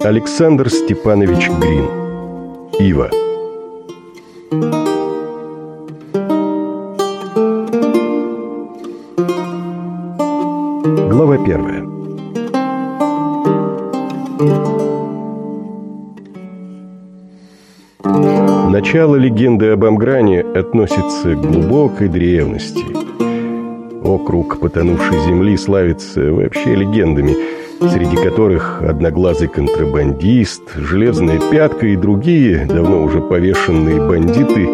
Александр Степанович Грин Ива Начало легенды об Амгране относится к глубокой древности. Округ потонувшей земли славится вообще легендами – среди которых одноглазый контрабандист, железная пятка и другие, давно уже повешенные бандиты,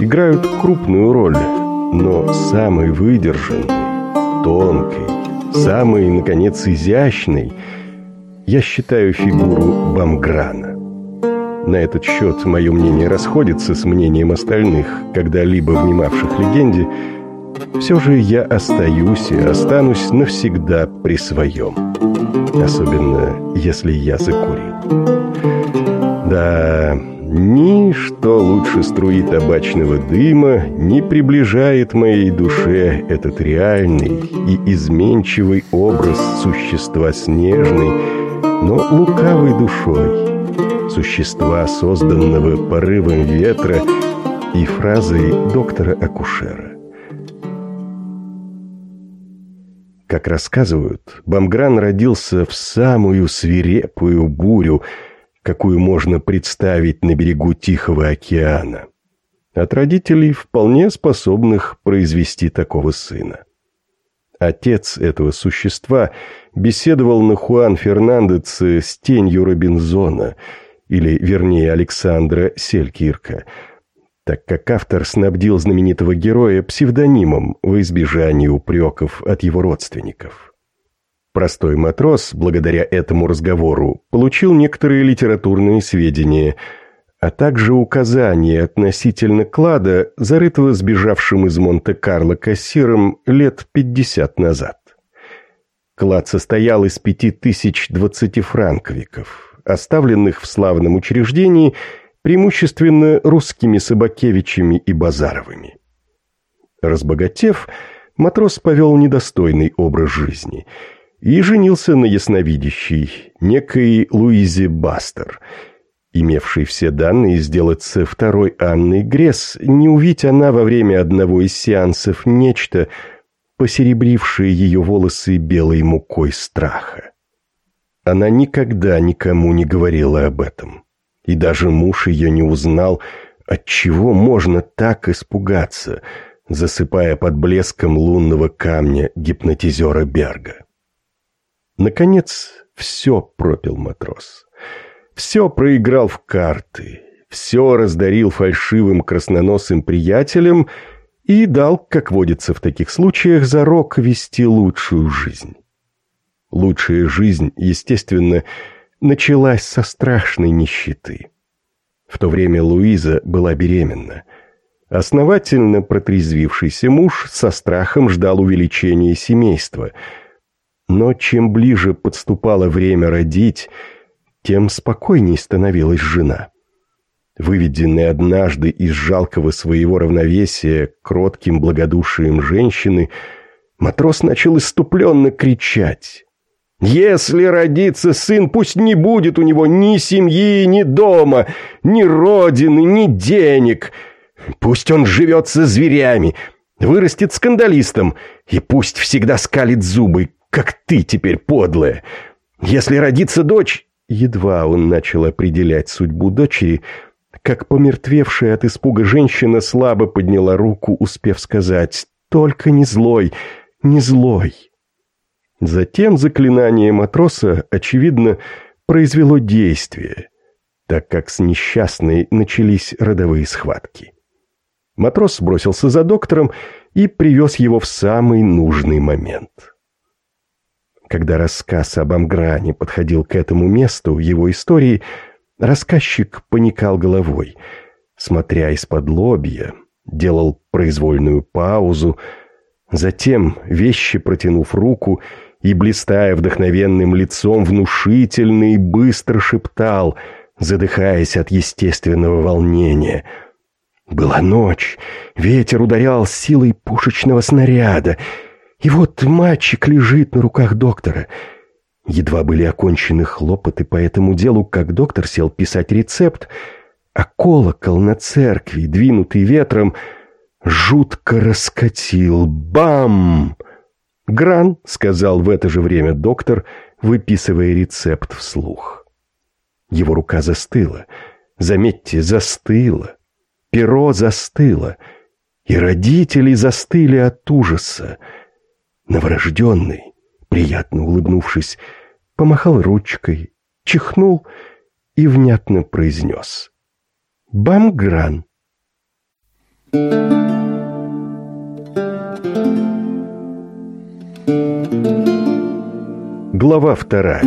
играют крупную роль, но самый выдержанный, тонкий, самый, наконец, изящный, я считаю фигуру Бамграна. На этот счет мое мнение расходится с мнением остальных, когда-либо внимавших легенде, все же я остаюсь и останусь навсегда при своем. Особенно, если я закурил. Да, ничто лучше струи табачного дыма не приближает моей душе этот реальный и изменчивый образ существа с нежной, но лукавой душой, существа, созданного порывом ветра и фразой доктора-акушера. Как рассказывают, Бамгран родился в самую свирепую бурю, какую можно представить на берегу Тихого океана. От родителей, вполне способных произвести такого сына. Отец этого существа беседовал на Хуан Фернандеце с тенью Робинзона, или, вернее, Александра Селькирка – так как автор снабдил знаменитого героя псевдонимом во избежание упреков от его родственников. Простой матрос, благодаря этому разговору, получил некоторые литературные сведения, а также указания относительно клада, зарытого сбежавшим из Монте-Карло кассиром лет 50 назад. Клад состоял из пяти тысяч двадцатифранковиков, оставленных в славном учреждении – преимущественно русскими Собакевичами и Базаровыми. Разбогатев, матрос повел недостойный образ жизни и женился на ясновидящей, некой Луизе Бастер, имевшей все данные сделаться второй Анной Гресс, не увидь она во время одного из сеансов нечто, посеребрившее ее волосы белой мукой страха. Она никогда никому не говорила об этом и даже муж ее не узнал, отчего можно так испугаться, засыпая под блеском лунного камня гипнотизера Берга. Наконец, все пропил матрос. Все проиграл в карты, все раздарил фальшивым красноносым приятелям и дал, как водится в таких случаях, зарок вести лучшую жизнь. Лучшая жизнь, естественно, — началась со страшной нищеты. В то время Луиза была беременна. Основательно протрезвившийся муж со страхом ждал увеличения семейства. Но чем ближе подступало время родить, тем спокойней становилась жена. Выведенный однажды из жалкого своего равновесия кротким благодушием женщины, матрос начал иступленно кричать. Если родится сын, пусть не будет у него ни семьи, ни дома, ни родины, ни денег. Пусть он живет со зверями, вырастет скандалистом, и пусть всегда скалит зубы, как ты теперь, подлая. Если родится дочь... Едва он начал определять судьбу дочери, как помертвевшая от испуга женщина слабо подняла руку, успев сказать «Только не злой, не злой». Затем заклинание матроса, очевидно, произвело действие, так как с несчастной начались родовые схватки. Матрос бросился за доктором и привез его в самый нужный момент. Когда рассказ об Амгране подходил к этому месту его истории, рассказчик поникал головой, смотря из-под лобья, делал произвольную паузу, затем, вещи протянув руку, и, блистая вдохновенным лицом, внушительно и быстро шептал, задыхаясь от естественного волнения. Была ночь, ветер ударял силой пушечного снаряда, и вот мальчик лежит на руках доктора. Едва были окончены хлопоты по этому делу, как доктор сел писать рецепт, а колокол на церкви, двинутый ветром, жутко раскатил. Бам! «Гран», — сказал в это же время доктор, выписывая рецепт вслух. Его рука застыла. Заметьте, застыла. Перо застыло. И родители застыли от ужаса. Новорожденный, приятно улыбнувшись, помахал ручкой, чихнул и внятно произнес. «Бамгран». Глава вторая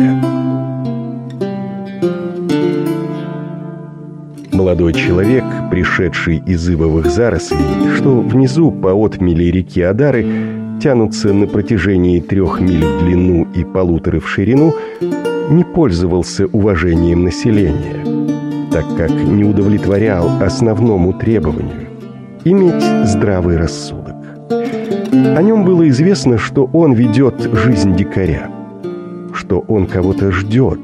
Молодой человек, пришедший из ивовых зарослей, что внизу по отмели реки Адары тянутся на протяжении трех миль в длину и полуторы в ширину, не пользовался уважением населения, так как не удовлетворял основному требованию – иметь здравый рассудок. О нем было известно, что он ведет жизнь дикаря, что он кого-то ждет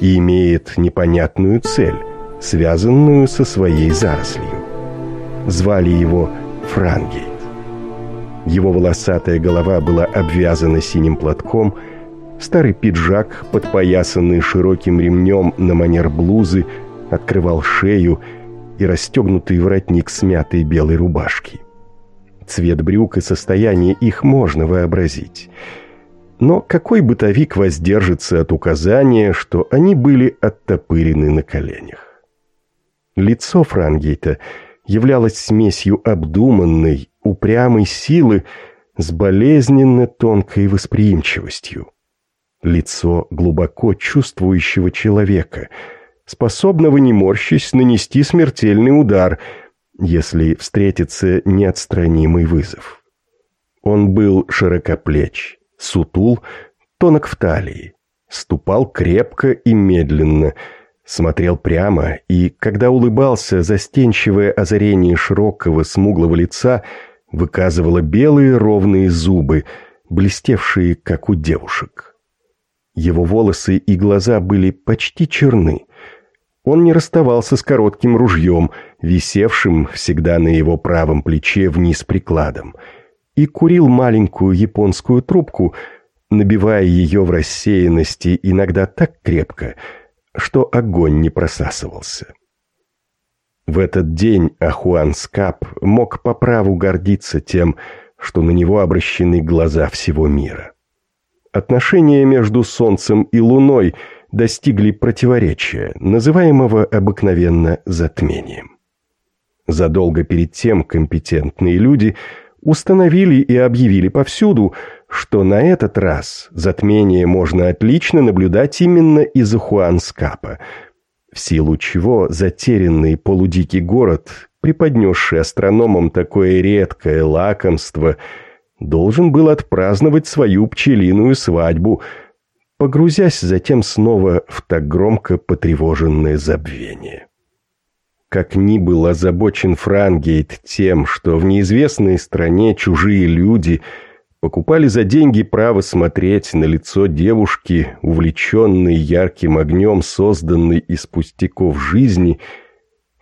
и имеет непонятную цель, связанную со своей зарослью. Звали его Франгейт. Его волосатая голова была обвязана синим платком, старый пиджак, подпоясанный широким ремнем на манер блузы, открывал шею и расстегнутый воротник смятой белой рубашки. Цвет брюк и состояние их можно вообразить. Но какой бытовик воздержится от указания, что они были оттопырены на коленях? Лицо Франгейта являлось смесью обдуманной, упрямой силы с болезненно тонкой восприимчивостью. Лицо глубоко чувствующего человека, способного, не морщись, нанести смертельный удар, если встретится неотстранимый вызов. Он был широкоплеч, сутул, тонок в талии, ступал крепко и медленно – смотрел прямо, и, когда улыбался, застенчивое озарение широкого смуглого лица выказывало белые ровные зубы, блестевшие, как у девушек. Его волосы и глаза были почти черны. Он не расставался с коротким ружьем, висевшим всегда на его правом плече вниз прикладом, и курил маленькую японскую трубку, набивая ее в рассеянности иногда так крепко — что огонь не просасывался. В этот день Ахуан Скап мог по праву гордиться тем, что на него обращены глаза всего мира. Отношения между Солнцем и Луной достигли противоречия, называемого обыкновенно затмением. Задолго перед тем компетентные люди установили и объявили повсюду, что на этот раз затмение можно отлично наблюдать именно из Хуанскапа, в силу чего затерянный полудикий город, преподнесший астрономам такое редкое лакомство, должен был отпраздновать свою пчелиную свадьбу, погрузясь затем снова в так громко потревоженное забвение. Как ни был озабочен Франгейт тем, что в неизвестной стране чужие люди – покупали за деньги право смотреть на лицо девушки, увлеченной ярким огнем, созданной из пустяков жизни,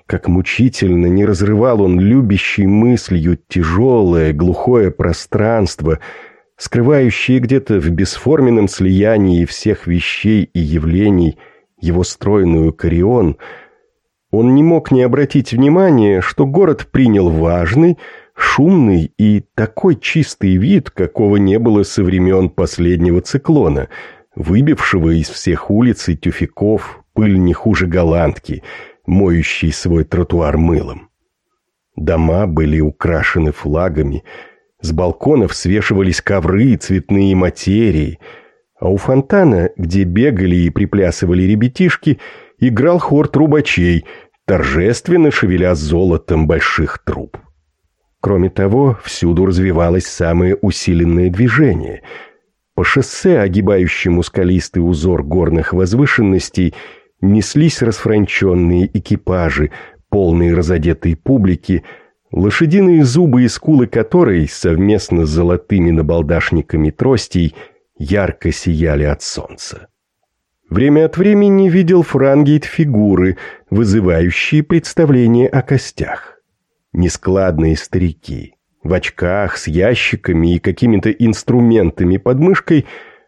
как мучительно не разрывал он любящей мыслью тяжелое, глухое пространство, скрывающее где-то в бесформенном слиянии всех вещей и явлений его стройную корион, он не мог не обратить внимания, что город принял важный, шумный и такой чистый вид, какого не было со времен последнего циклона, выбившего из всех улиц и тюфяков пыль не хуже голландки, моющей свой тротуар мылом. Дома были украшены флагами, с балконов свешивались ковры и цветные материи, а у фонтана, где бегали и приплясывали ребятишки, играл хор трубачей, торжественно шевеля золотом больших труб. Кроме того, всюду развивалось самое усиленное движение. По шоссе, огибающему скалистый узор горных возвышенностей, неслись расфранченные экипажи, полной разодетой публики, лошадиные зубы и скулы которой, совместно с золотыми набалдашниками тростей, ярко сияли от солнца. Время от времени видел Франгейт фигуры, вызывающие представление о костях. Нескладные старики, в очках, с ящиками и какими-то инструментами под мышкой,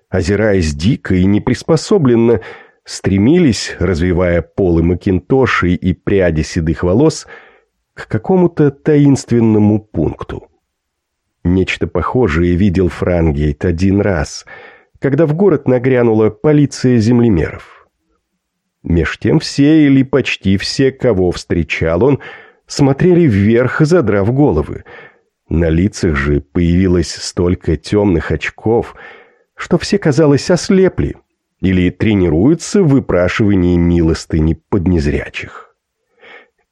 озираясь дико и неприспособленно, стремились, развивая полы макинтошей и пряди седых волос, к какому-то таинственному пункту. Нечто похожее видел Франгейт один раз, когда в город нагрянула полиция землемеров. Меж тем все или почти все, кого встречал он, смотрели вверх, задрав головы. На лицах же появилось столько темных очков, что все, казалось, ослепли или тренируются в выпрашивании милостыни поднезрячих.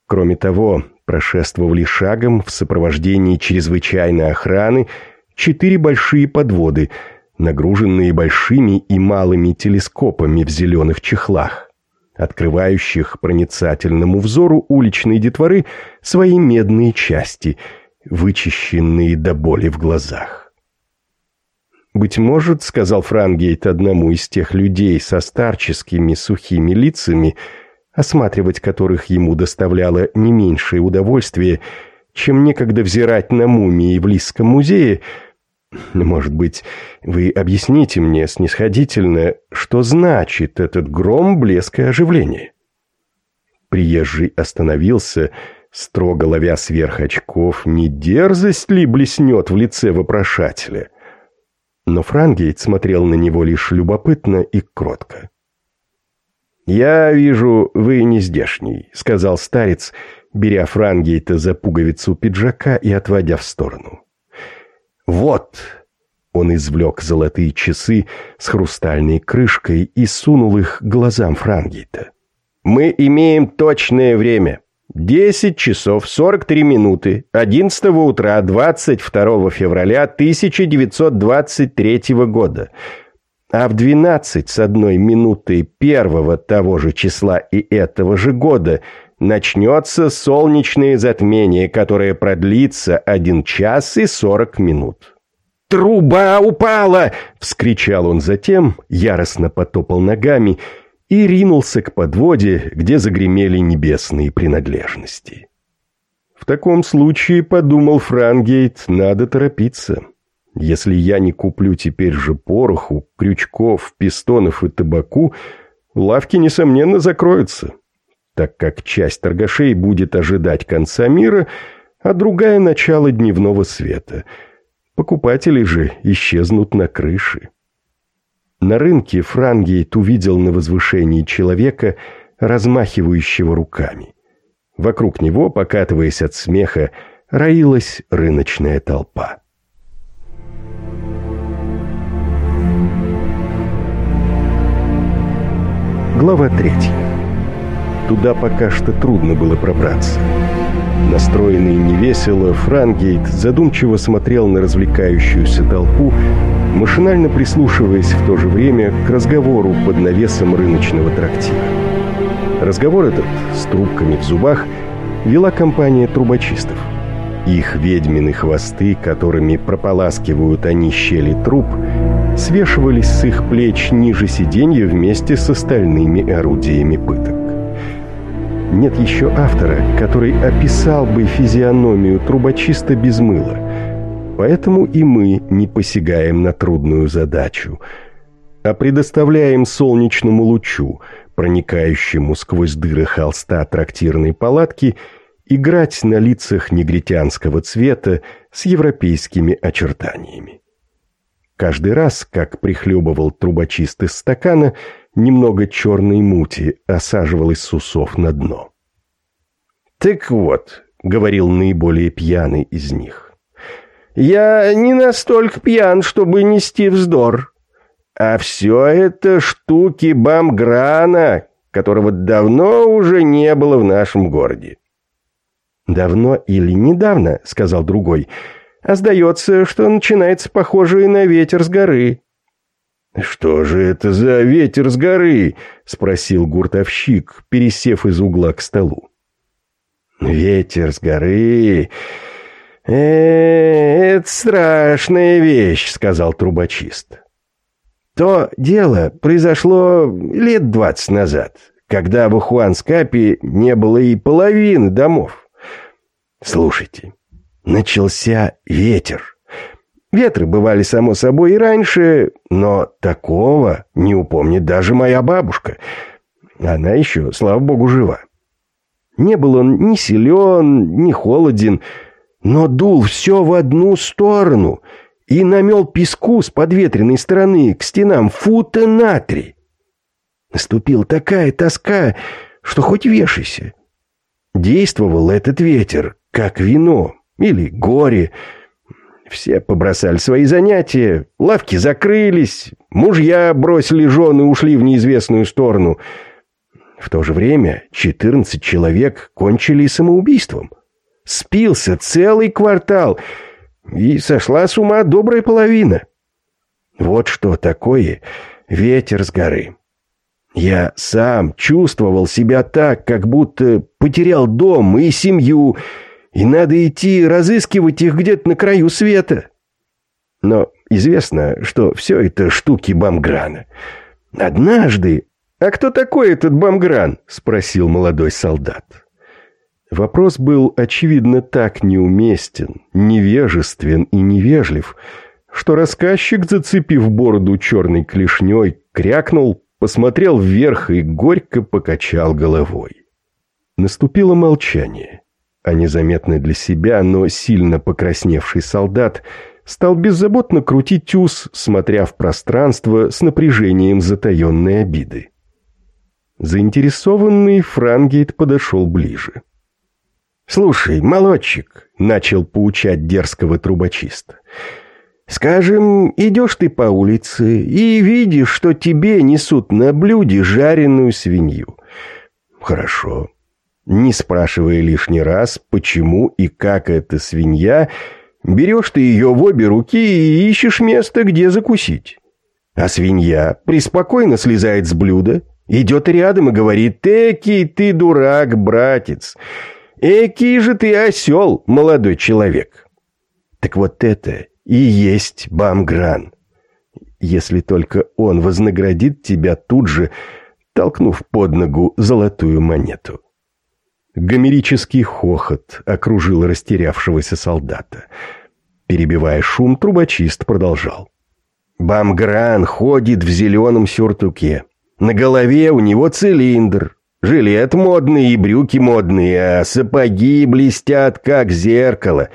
Кроме того, прошествовали шагом в сопровождении чрезвычайной охраны четыре большие подводы, нагруженные большими и малыми телескопами в зеленых чехлах, открывающих проницательному взору уличной детворы свои медные части, вычищенные до боли в глазах. «Быть может, — сказал Франгейт одному из тех людей со старческими сухими лицами, — осматривать которых ему доставляло не меньшее удовольствие, чем некогда взирать на мумии в Лисском музее, может быть, вы объясните мне снисходительно, что значит этот гром, блеск и оживление? Приезжий остановился, строго ловя сверх очков, не дерзость ли блеснет в лице вопрошателя. Но Франгейт смотрел на него лишь любопытно и кротко. «Я вижу, вы не здешний», — сказал старец, беря Франгейта за пуговицу пиджака и отводя в сторону. «Вот!» Он извлек золотые часы с хрустальной крышкой и сунул их глазам Франгейта. «Мы имеем точное время. Десять часов сорок три минуты, одиннадцатого утра, двадцать второго февраля тысяча девятьсот двадцать третьего года» а в двенадцать с одной минутой первого того же числа и этого же года начнется солнечное затмение, которое продлится один час и сорок минут. «Труба упала!» — вскричал он затем, яростно потопал ногами и ринулся к подводе, где загремели небесные принадлежности. В таком случае, подумал Франгейт, надо торопиться. Если я не куплю теперь же пороху, крючков, пистонов и табаку, лавки, несомненно, закроются, так как часть торгашей будет ожидать конца мира, а другая — начало дневного света. Покупатели же исчезнут на крыше. На рынке Франгейт увидел на возвышении человека, размахивающего руками. Вокруг него, покатываясь от смеха, роилась рыночная толпа. Глава 3. Туда пока что трудно было пробраться. Настроенный невесело, Франгейт задумчиво смотрел на развлекающуюся толпу, машинально прислушиваясь в то же время к разговору под навесом рыночного трактира. Разговор этот с трубками в зубах вела компания трубочистов. Их ведьмины хвосты, которыми прополаскивают они щели труб, свешивались с их плеч ниже сиденья вместе с остальными орудиями пыток. Нет еще автора, который описал бы физиономию трубочиста без мыла. Поэтому и мы не посягаем на трудную задачу, а предоставляем солнечному лучу, проникающему сквозь дыры холста трактирной палатки, играть на лицах негритянского цвета с европейскими очертаниями. Каждый раз, как прихлебывал трубочист из стакана, немного черной мути осаживалось с усов на дно. «Так вот», — говорил наиболее пьяный из них, — «я не настолько пьян, чтобы нести вздор, а все это штуки бамграна, которого давно уже не было в нашем городе». «Давно или недавно», — сказал другой, — а сдается, что начинается похожее на ветер с горы». «Что же это за ветер с горы?» — спросил гуртовщик, пересев из угла к столу. Ветер с горы... э это страшная вещь», — сказал трубочист. «То дело произошло лет двадцать назад, когда в Ухуанскапе не было и половины домов. Слушайте, начался ветер». Ветры бывали, само собой, и раньше, но такого не упомнит даже моя бабушка. Она еще, слава богу, жива. Не был он ни силен, ни холоден, но дул все в одну сторону и намел песку с подветренной стороны к стенам фута на три. Наступила такая тоска, что хоть вешайся. Действовал этот ветер, как вино или горе, все побросали свои занятия, лавки закрылись, мужья бросили жены и ушли в неизвестную сторону. В то же время 14 человек кончили самоубийством. Спился целый квартал, и сошла с ума добрая половина. Вот что такое ветер с горы. Я сам чувствовал себя так, как будто потерял дом и семью, и надо идти разыскивать их где-то на краю света. Но известно, что все это штуки Бамграна. Однажды... «А кто такой этот Бамгран?» — спросил молодой солдат. Вопрос был, очевидно, так неуместен, невежествен и невежлив, что рассказчик, зацепив бороду черной клешней, крякнул, посмотрел вверх и горько покачал головой. Наступило молчание а незаметно для себя, но сильно покрасневший солдат стал беззаботно крутить ус, смотря в пространство с напряжением затаенной обиды. Заинтересованный Франгейт подошел ближе. «Слушай, молодчик», — начал поучать дерзкого трубочиста, «скажем, идешь ты по улице и видишь, что тебе несут на блюде жареную свинью. Хорошо, не спрашивая лишний раз, почему и как эта свинья, берешь ты ее в обе руки и ищешь место, где закусить. А свинья преспокойно слезает с блюда, идет рядом и говорит «Экий ты дурак, братец! Экий же ты осел, молодой человек!» Так вот это и есть Бамгран. Если только он вознаградит тебя тут же, толкнув под ногу золотую монету. Гомерический хохот окружил растерявшегося солдата. Перебивая шум, трубочист продолжал. Бамгран ходит в зеленом сюртуке. На голове у него цилиндр. Жилет модный и брюки модные, а сапоги блестят, как зеркало.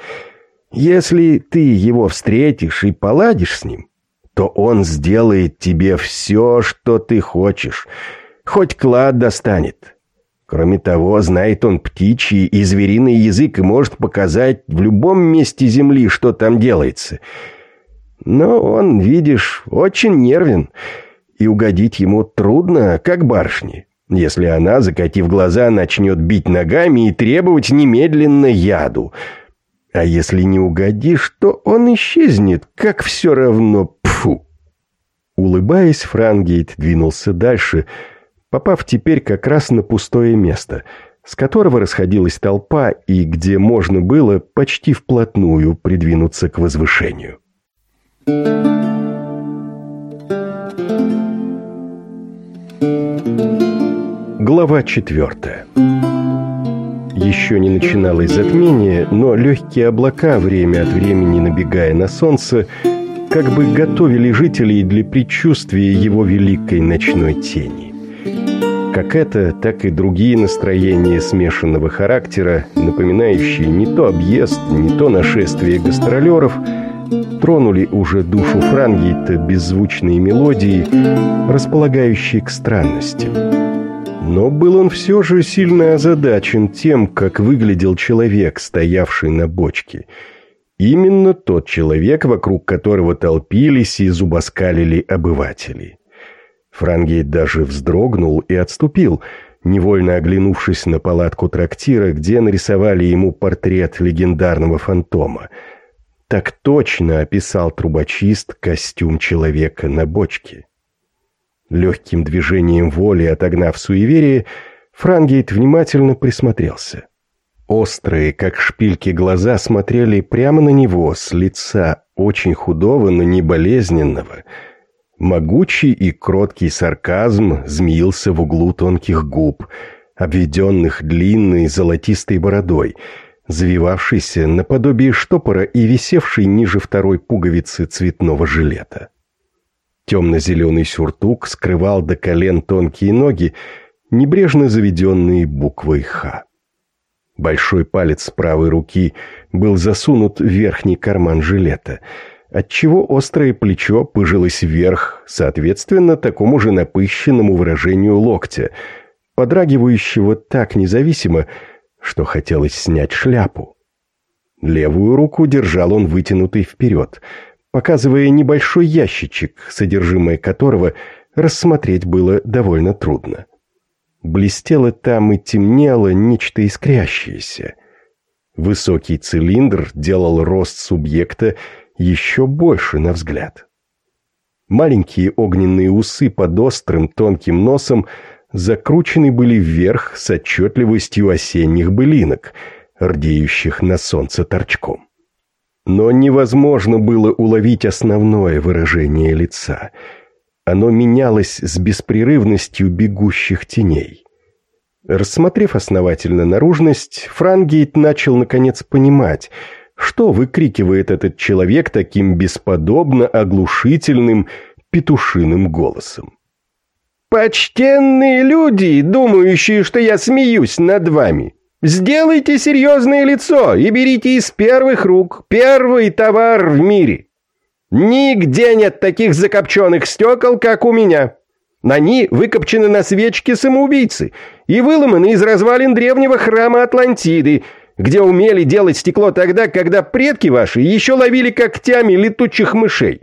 Если ты его встретишь и поладишь с ним, то он сделает тебе все, что ты хочешь. Хоть клад достанет, Кроме того, знает он птичий и звериный язык и может показать в любом месте земли, что там делается. Но он, видишь, очень нервен, и угодить ему трудно, как барышне, если она, закатив глаза, начнет бить ногами и требовать немедленно яду. А если не угодишь, то он исчезнет, как все равно, пфу. Улыбаясь, Франгейт двинулся дальше — попав теперь как раз на пустое место, с которого расходилась толпа и где можно было почти вплотную придвинуться к возвышению. Глава четвертая Еще не начиналось затмение, но легкие облака, время от времени набегая на солнце, как бы готовили жителей для предчувствия его великой ночной тени. Как это, так и другие настроения смешанного характера, напоминающие не то объезд, не то нашествие гастролеров, тронули уже душу Франгейта беззвучные мелодии, располагающие к странностям. Но был он все же сильно озадачен тем, как выглядел человек, стоявший на бочке. Именно тот человек, вокруг которого толпились и зубоскалили обыватели. Франгейт даже вздрогнул и отступил, невольно оглянувшись на палатку трактира, где нарисовали ему портрет легендарного фантома. Так точно описал трубочист костюм человека на бочке. Легким движением воли, отогнав суеверие, Франгейт внимательно присмотрелся. Острые, как шпильки глаза, смотрели прямо на него с лица очень худого, но не болезненного. Могучий и кроткий сарказм змеился в углу тонких губ, обведенных длинной золотистой бородой, завивавшейся наподобие штопора и висевшей ниже второй пуговицы цветного жилета. Темно-зеленый сюртук скрывал до колен тонкие ноги, небрежно заведенные буквой «Х». Большой палец правой руки был засунут в верхний карман жилета, отчего острое плечо пыжилось вверх, соответственно, такому же напыщенному выражению локтя, подрагивающего так независимо, что хотелось снять шляпу. Левую руку держал он вытянутый вперед, показывая небольшой ящичек, содержимое которого рассмотреть было довольно трудно. Блестело там и темнело нечто искрящееся. Высокий цилиндр делал рост субъекта еще больше на взгляд. Маленькие огненные усы под острым тонким носом закручены были вверх с отчетливостью осенних былинок, рдеющих на солнце торчком. Но невозможно было уловить основное выражение лица — оно менялось с беспрерывностью бегущих теней. Рассмотрев основательно наружность, Франгейт начал наконец понимать, что выкрикивает этот человек таким бесподобно оглушительным петушиным голосом. «Почтенные люди, думающие, что я смеюсь над вами, сделайте серьезное лицо и берите из первых рук первый товар в мире. Нигде нет таких закопченных стекол, как у меня. Они выкопчены на свечке самоубийцы и выломаны из развалин древнего храма Атлантиды, где умели делать стекло тогда, когда предки ваши еще ловили когтями летучих мышей.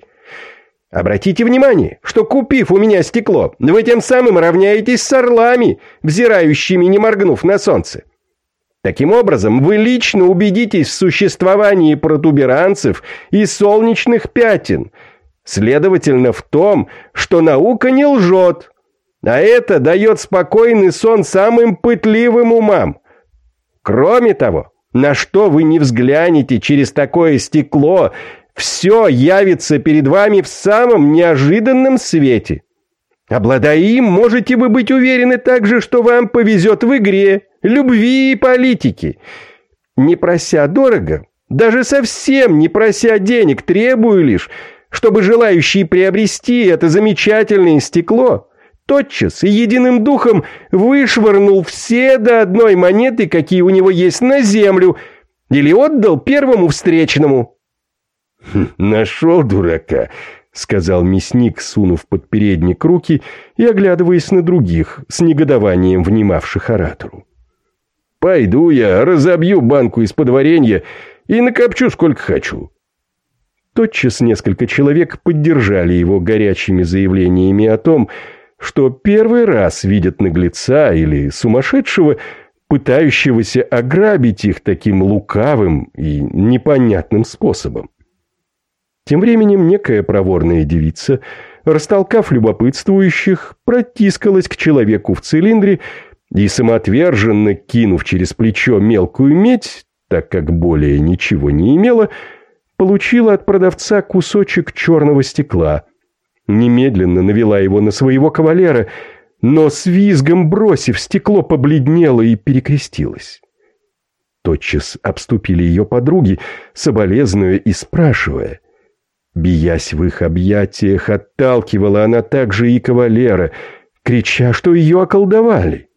Обратите внимание, что купив у меня стекло, вы тем самым равняетесь с орлами, взирающими, не моргнув на солнце. Таким образом, вы лично убедитесь в существовании протуберанцев и солнечных пятен, следовательно, в том, что наука не лжет, а это дает спокойный сон самым пытливым умам. Кроме того, на что вы не взглянете через такое стекло, все явится перед вами в самом неожиданном свете. Обладая им, можете вы быть уверены также, что вам повезет в игре, любви и политики. Не прося дорого, даже совсем не прося денег, требую лишь, чтобы желающий приобрести это замечательное стекло тотчас и единым духом вышвырнул все до одной монеты, какие у него есть на землю, или отдал первому встречному. Хм, «Нашел дурака», — сказал мясник, сунув под передник руки и оглядываясь на других, с негодованием внимавших оратору. Пойду я, разобью банку из-под варенья и накопчу сколько хочу». Тотчас несколько человек поддержали его горячими заявлениями о том, что первый раз видят наглеца или сумасшедшего, пытающегося ограбить их таким лукавым и непонятным способом. Тем временем некая проворная девица, растолкав любопытствующих, протискалась к человеку в цилиндре и самоотверженно кинув через плечо мелкую медь, так как более ничего не имела, получила от продавца кусочек черного стекла. Немедленно навела его на своего кавалера, но с визгом бросив стекло побледнела и перекрестилась. Тотчас обступили ее подруги, соболезнуя и спрашивая. Биясь в их объятиях, отталкивала она также и кавалера, крича, что ее околдовали.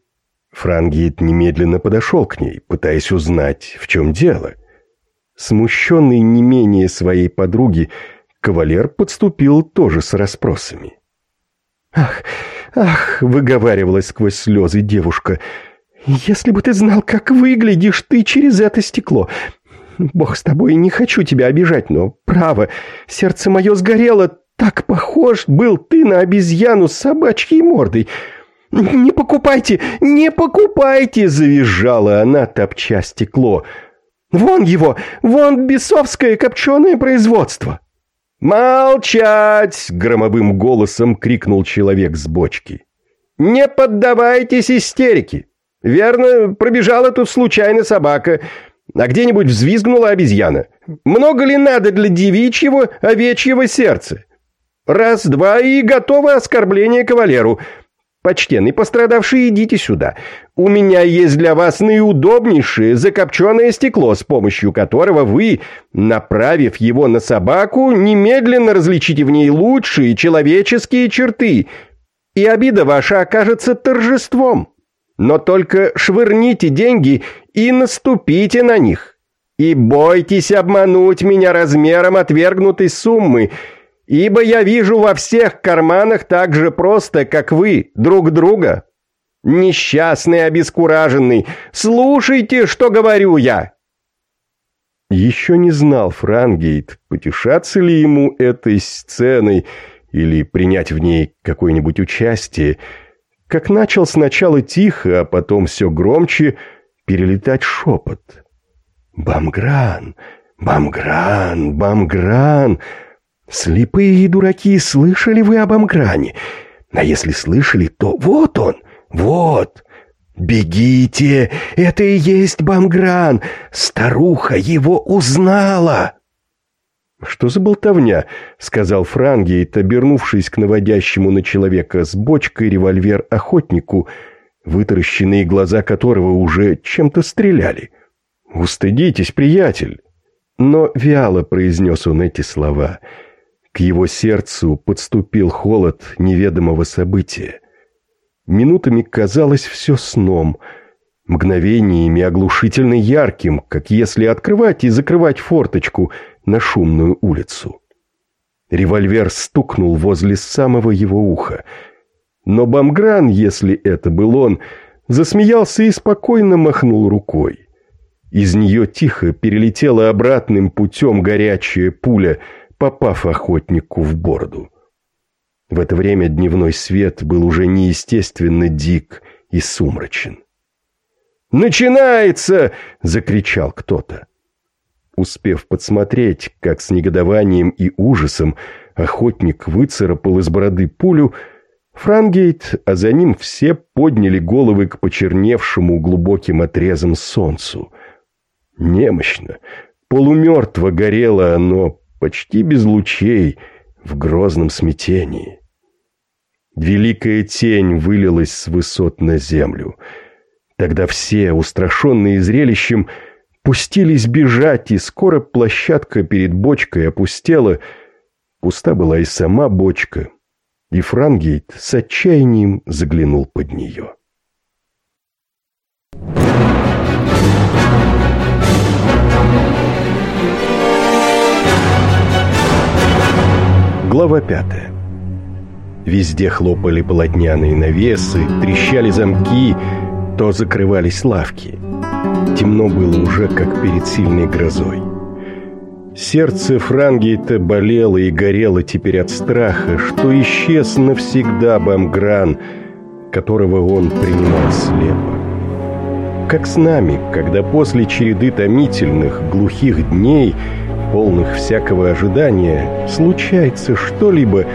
Франгейт немедленно подошел к ней, пытаясь узнать, в чем дело. Смущенный не менее своей подруги, кавалер подступил тоже с расспросами. «Ах, ах!» — выговаривалась сквозь слезы девушка. «Если бы ты знал, как выглядишь ты через это стекло! Бог с тобой, не хочу тебя обижать, но, право, сердце мое сгорело, так похож был ты на обезьяну с собачьей мордой!» «Не покупайте! Не покупайте!» – завизжала она, топча стекло. «Вон его! Вон бесовское копченое производство!» «Молчать!» – громовым голосом крикнул человек с бочки. «Не поддавайтесь истерике! Верно, пробежала тут случайно собака, а где-нибудь взвизгнула обезьяна. Много ли надо для девичьего овечьего сердца? Раз, два и готово оскорбление кавалеру. Почтенный пострадавший, идите сюда. У меня есть для вас наиудобнейшее закопченное стекло, с помощью которого вы, направив его на собаку, немедленно различите в ней лучшие человеческие черты, и обида ваша окажется торжеством. Но только швырните деньги и наступите на них. И бойтесь обмануть меня размером отвергнутой суммы, ибо я вижу во всех карманах так же просто, как вы, друг друга. Несчастный, обескураженный, слушайте, что говорю я. Еще не знал Франгейт, потешаться ли ему этой сценой или принять в ней какое-нибудь участие, как начал сначала тихо, а потом все громче перелетать шепот. «Бамгран! Бамгран! Бамгран! Слепые дураки, слышали вы об Амгране? А если слышали, то вот он, вот!» «Бегите! Это и есть Бамгран! Старуха его узнала!» «Что за болтовня?» — сказал Франгейт, обернувшись к наводящему на человека с бочкой револьвер охотнику, вытаращенные глаза которого уже чем-то стреляли. «Устыдитесь, приятель!» Но вяло произнес он эти слова. К его сердцу подступил холод неведомого события. Минутами казалось все сном, мгновениями оглушительно ярким, как если открывать и закрывать форточку — на шумную улицу. Револьвер стукнул возле самого его уха. Но Бамгран, если это был он, засмеялся и спокойно махнул рукой. Из нее тихо перелетела обратным путем горячая пуля, попав охотнику в бороду. В это время дневной свет был уже неестественно дик и сумрачен. «Начинается!» — закричал кто-то. Успев подсмотреть, как с негодованием и ужасом охотник выцарапал из бороды пулю, Франгейт, а за ним все подняли головы к почерневшему глубоким отрезом солнцу. Немощно, полумертво горело оно, почти без лучей, в грозном смятении. Великая тень вылилась с высот на землю. Тогда все, устрашенные зрелищем, пустились бежать, и скоро площадка перед бочкой опустела. Пуста была и сама бочка, и Франгейт с отчаянием заглянул под нее. Глава пятая. Везде хлопали полотняные навесы, трещали замки, то закрывались лавки — Темно было уже, как перед сильной грозой. Сердце Франгейта болело и горело теперь от страха, что исчез навсегда Бамгран, которого он принимал слепо. Как с нами, когда после череды томительных, глухих дней, полных всякого ожидания, случается что-либо,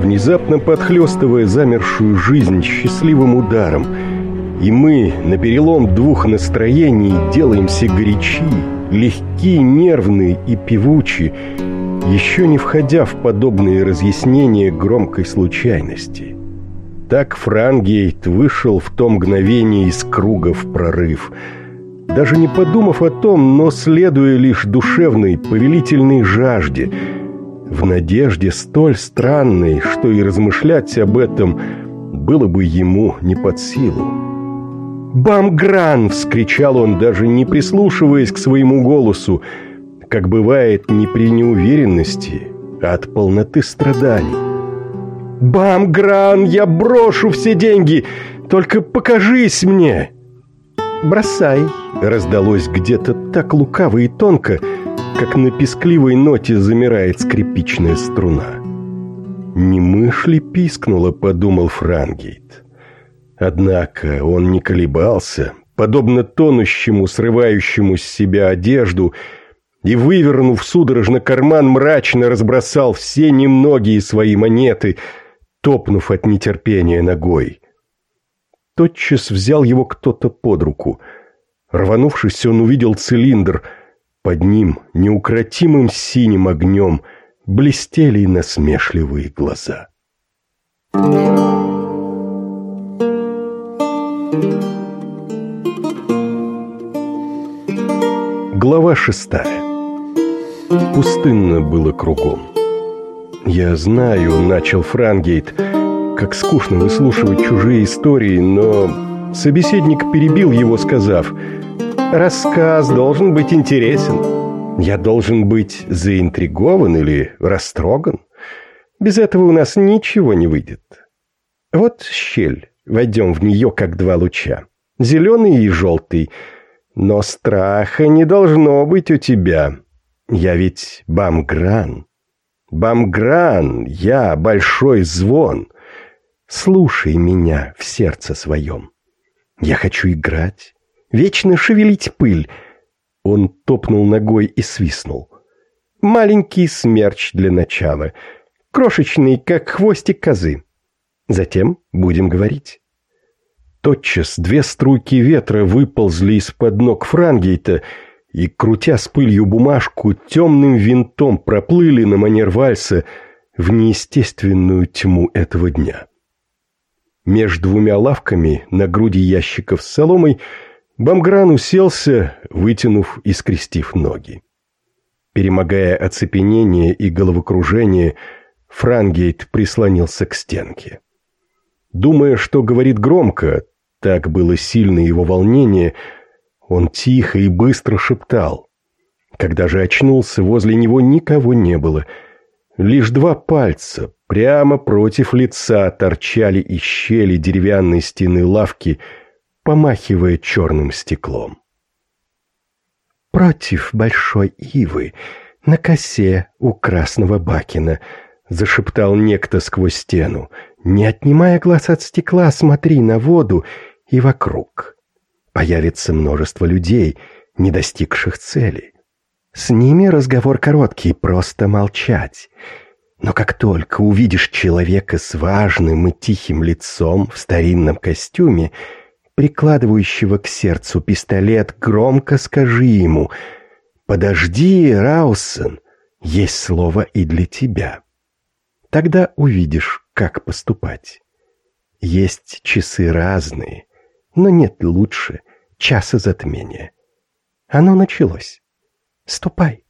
внезапно подхлестывая замершую жизнь счастливым ударом – и мы на перелом двух настроений делаемся горячи, легки, нервны и певучи, еще не входя в подобные разъяснения громкой случайности. Так Франгейт вышел в то мгновение из круга в прорыв, даже не подумав о том, но следуя лишь душевной, повелительной жажде, в надежде столь странной, что и размышлять об этом было бы ему не под силу. «Бамгран!» — вскричал он, даже не прислушиваясь к своему голосу, как бывает не при неуверенности, а от полноты страданий. «Бамгран, я брошу все деньги! Только покажись мне!» «Бросай!» — раздалось где-то так лукаво и тонко, как на пескливой ноте замирает скрипичная струна. «Не мышь ли пискнула?» — подумал Франгейт. Однако он не колебался, подобно тонущему, срывающему с себя одежду, и, вывернув судорожно карман, мрачно разбросал все немногие свои монеты, топнув от нетерпения ногой. Тотчас взял его кто-то под руку. Рванувшись, он увидел цилиндр. Под ним, неукротимым синим огнем, блестели насмешливые глаза. Глава шестая Пустынно было кругом. «Я знаю», — начал Франгейт, — «как скучно выслушивать чужие истории, но...» Собеседник перебил его, сказав, «Рассказ должен быть интересен. Я должен быть заинтригован или растроган. Без этого у нас ничего не выйдет. Вот щель, войдем в нее, как два луча, зеленый и желтый, но страха не должно быть у тебя». Я ведь Бамгран. Бамгран, я большой звон. Слушай меня в сердце своем. Я хочу играть, вечно шевелить пыль. Он топнул ногой и свистнул. Маленький смерч для начала, крошечный, как хвостик козы. Затем будем говорить. Тотчас две струйки ветра выползли из-под ног Франгейта и, крутя с пылью бумажку, темным винтом проплыли на манер вальса в неестественную тьму этого дня. Между двумя лавками на груди ящиков с соломой Бамгран уселся, вытянув и скрестив ноги. Перемогая оцепенение и головокружение, Франгейт прислонился к стенке. Думая, что говорит громко, так было сильно его волнение – он тихо и быстро шептал. Когда же очнулся, возле него никого не было. Лишь два пальца прямо против лица торчали из щели деревянной стены лавки, помахивая черным стеклом. «Против большой ивы, на косе у красного бакина», — зашептал некто сквозь стену. «Не отнимая глаз от стекла, смотри на воду и вокруг» появится множество людей, не достигших цели. С ними разговор короткий, просто молчать. Но как только увидишь человека с важным и тихим лицом в старинном костюме, прикладывающего к сердцу пистолет, громко скажи ему «Подожди, Раусен, есть слово и для тебя». Тогда увидишь, как поступать. Есть часы разные, но нет лучше часа затмения. Оно началось. Ступай.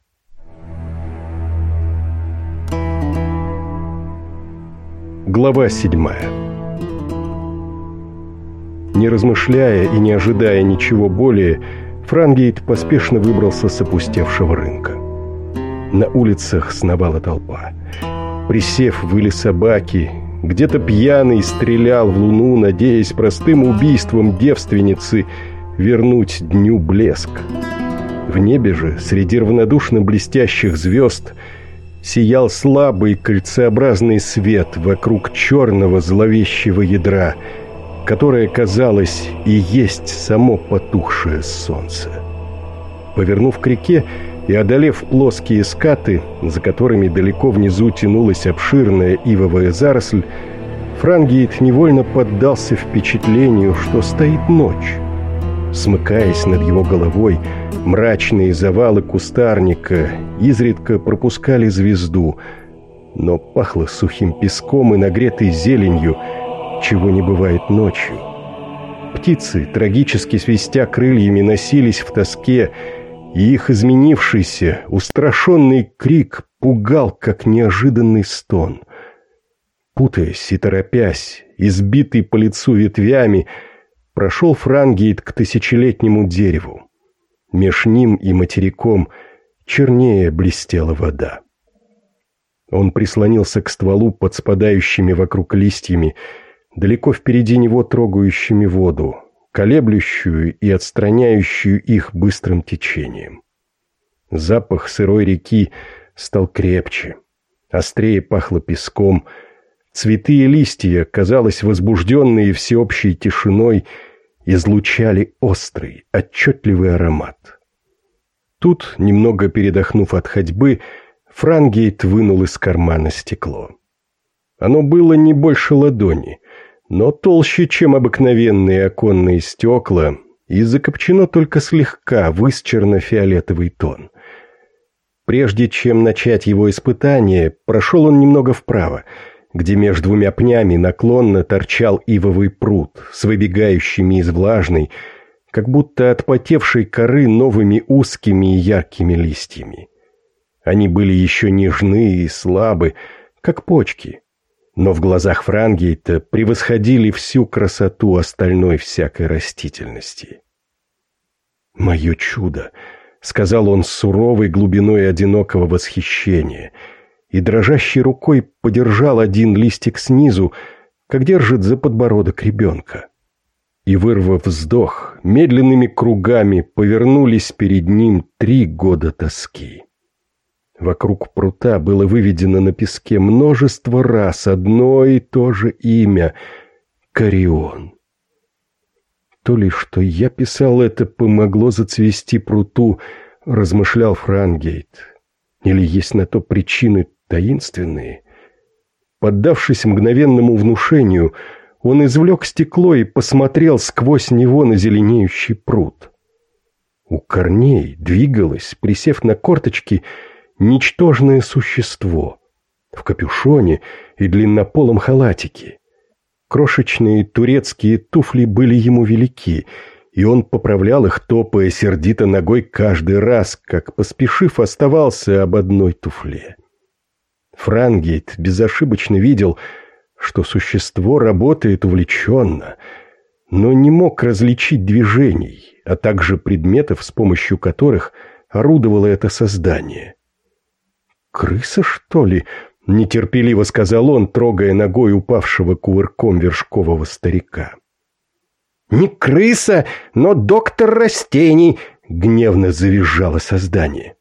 Глава седьмая Не размышляя и не ожидая ничего более, Франгейт поспешно выбрался с опустевшего рынка. На улицах сновала толпа. Присев, выли собаки, где-то пьяный стрелял в луну, надеясь простым убийством девственницы – вернуть дню блеск. В небе же, среди равнодушно блестящих звезд, сиял слабый кольцеобразный свет вокруг черного зловещего ядра, которое, казалось, и есть само потухшее солнце. Повернув к реке и одолев плоские скаты, за которыми далеко внизу тянулась обширная ивовая заросль, Франгейт невольно поддался впечатлению, что стоит ночь смыкаясь над его головой, мрачные завалы кустарника изредка пропускали звезду, но пахло сухим песком и нагретой зеленью, чего не бывает ночью. Птицы, трагически свистя крыльями, носились в тоске, и их изменившийся, устрашенный крик пугал, как неожиданный стон. Путаясь и торопясь, избитый по лицу ветвями, прошел Франгейт к тысячелетнему дереву. Меж ним и материком чернее блестела вода. Он прислонился к стволу под спадающими вокруг листьями, далеко впереди него трогающими воду, колеблющую и отстраняющую их быстрым течением. Запах сырой реки стал крепче, острее пахло песком, цветы и листья, казалось, возбужденные всеобщей тишиной, излучали острый, отчетливый аромат. Тут, немного передохнув от ходьбы, Франгейт вынул из кармана стекло. Оно было не больше ладони, но толще, чем обыкновенные оконные стекла, и закопчено только слегка в исчерно-фиолетовый тон. Прежде чем начать его испытание, прошел он немного вправо, где между двумя пнями наклонно торчал ивовый пруд с выбегающими из влажной, как будто отпотевшей коры новыми узкими и яркими листьями. Они были еще нежны и слабы, как почки, но в глазах Франгейта превосходили всю красоту остальной всякой растительности. «Мое чудо!» — сказал он с суровой глубиной одинокого восхищения, и дрожащей рукой подержал один листик снизу, как держит за подбородок ребенка. И, вырвав вздох, медленными кругами повернулись перед ним три года тоски. Вокруг прута было выведено на песке множество раз одно и то же имя — Корион. То ли, что я писал это, помогло зацвести пруту, размышлял Франгейт. Или есть на то причины таинственные? Поддавшись мгновенному внушению, он извлек стекло и посмотрел сквозь него на зеленеющий пруд. У корней двигалось, присев на корточки, ничтожное существо в капюшоне и длиннополом халатике. Крошечные турецкие туфли были ему велики, и он поправлял их, топая сердито ногой каждый раз, как, поспешив, оставался об одной туфле. Франгейт безошибочно видел, что существо работает увлеченно, но не мог различить движений, а также предметов, с помощью которых орудовало это создание. «Крыса, что ли?» нетерпеливо сказал он, трогая ногой упавшего кувырком вершкового старика. «Не крыса, но доктор растений!» — гневно завизжало создание.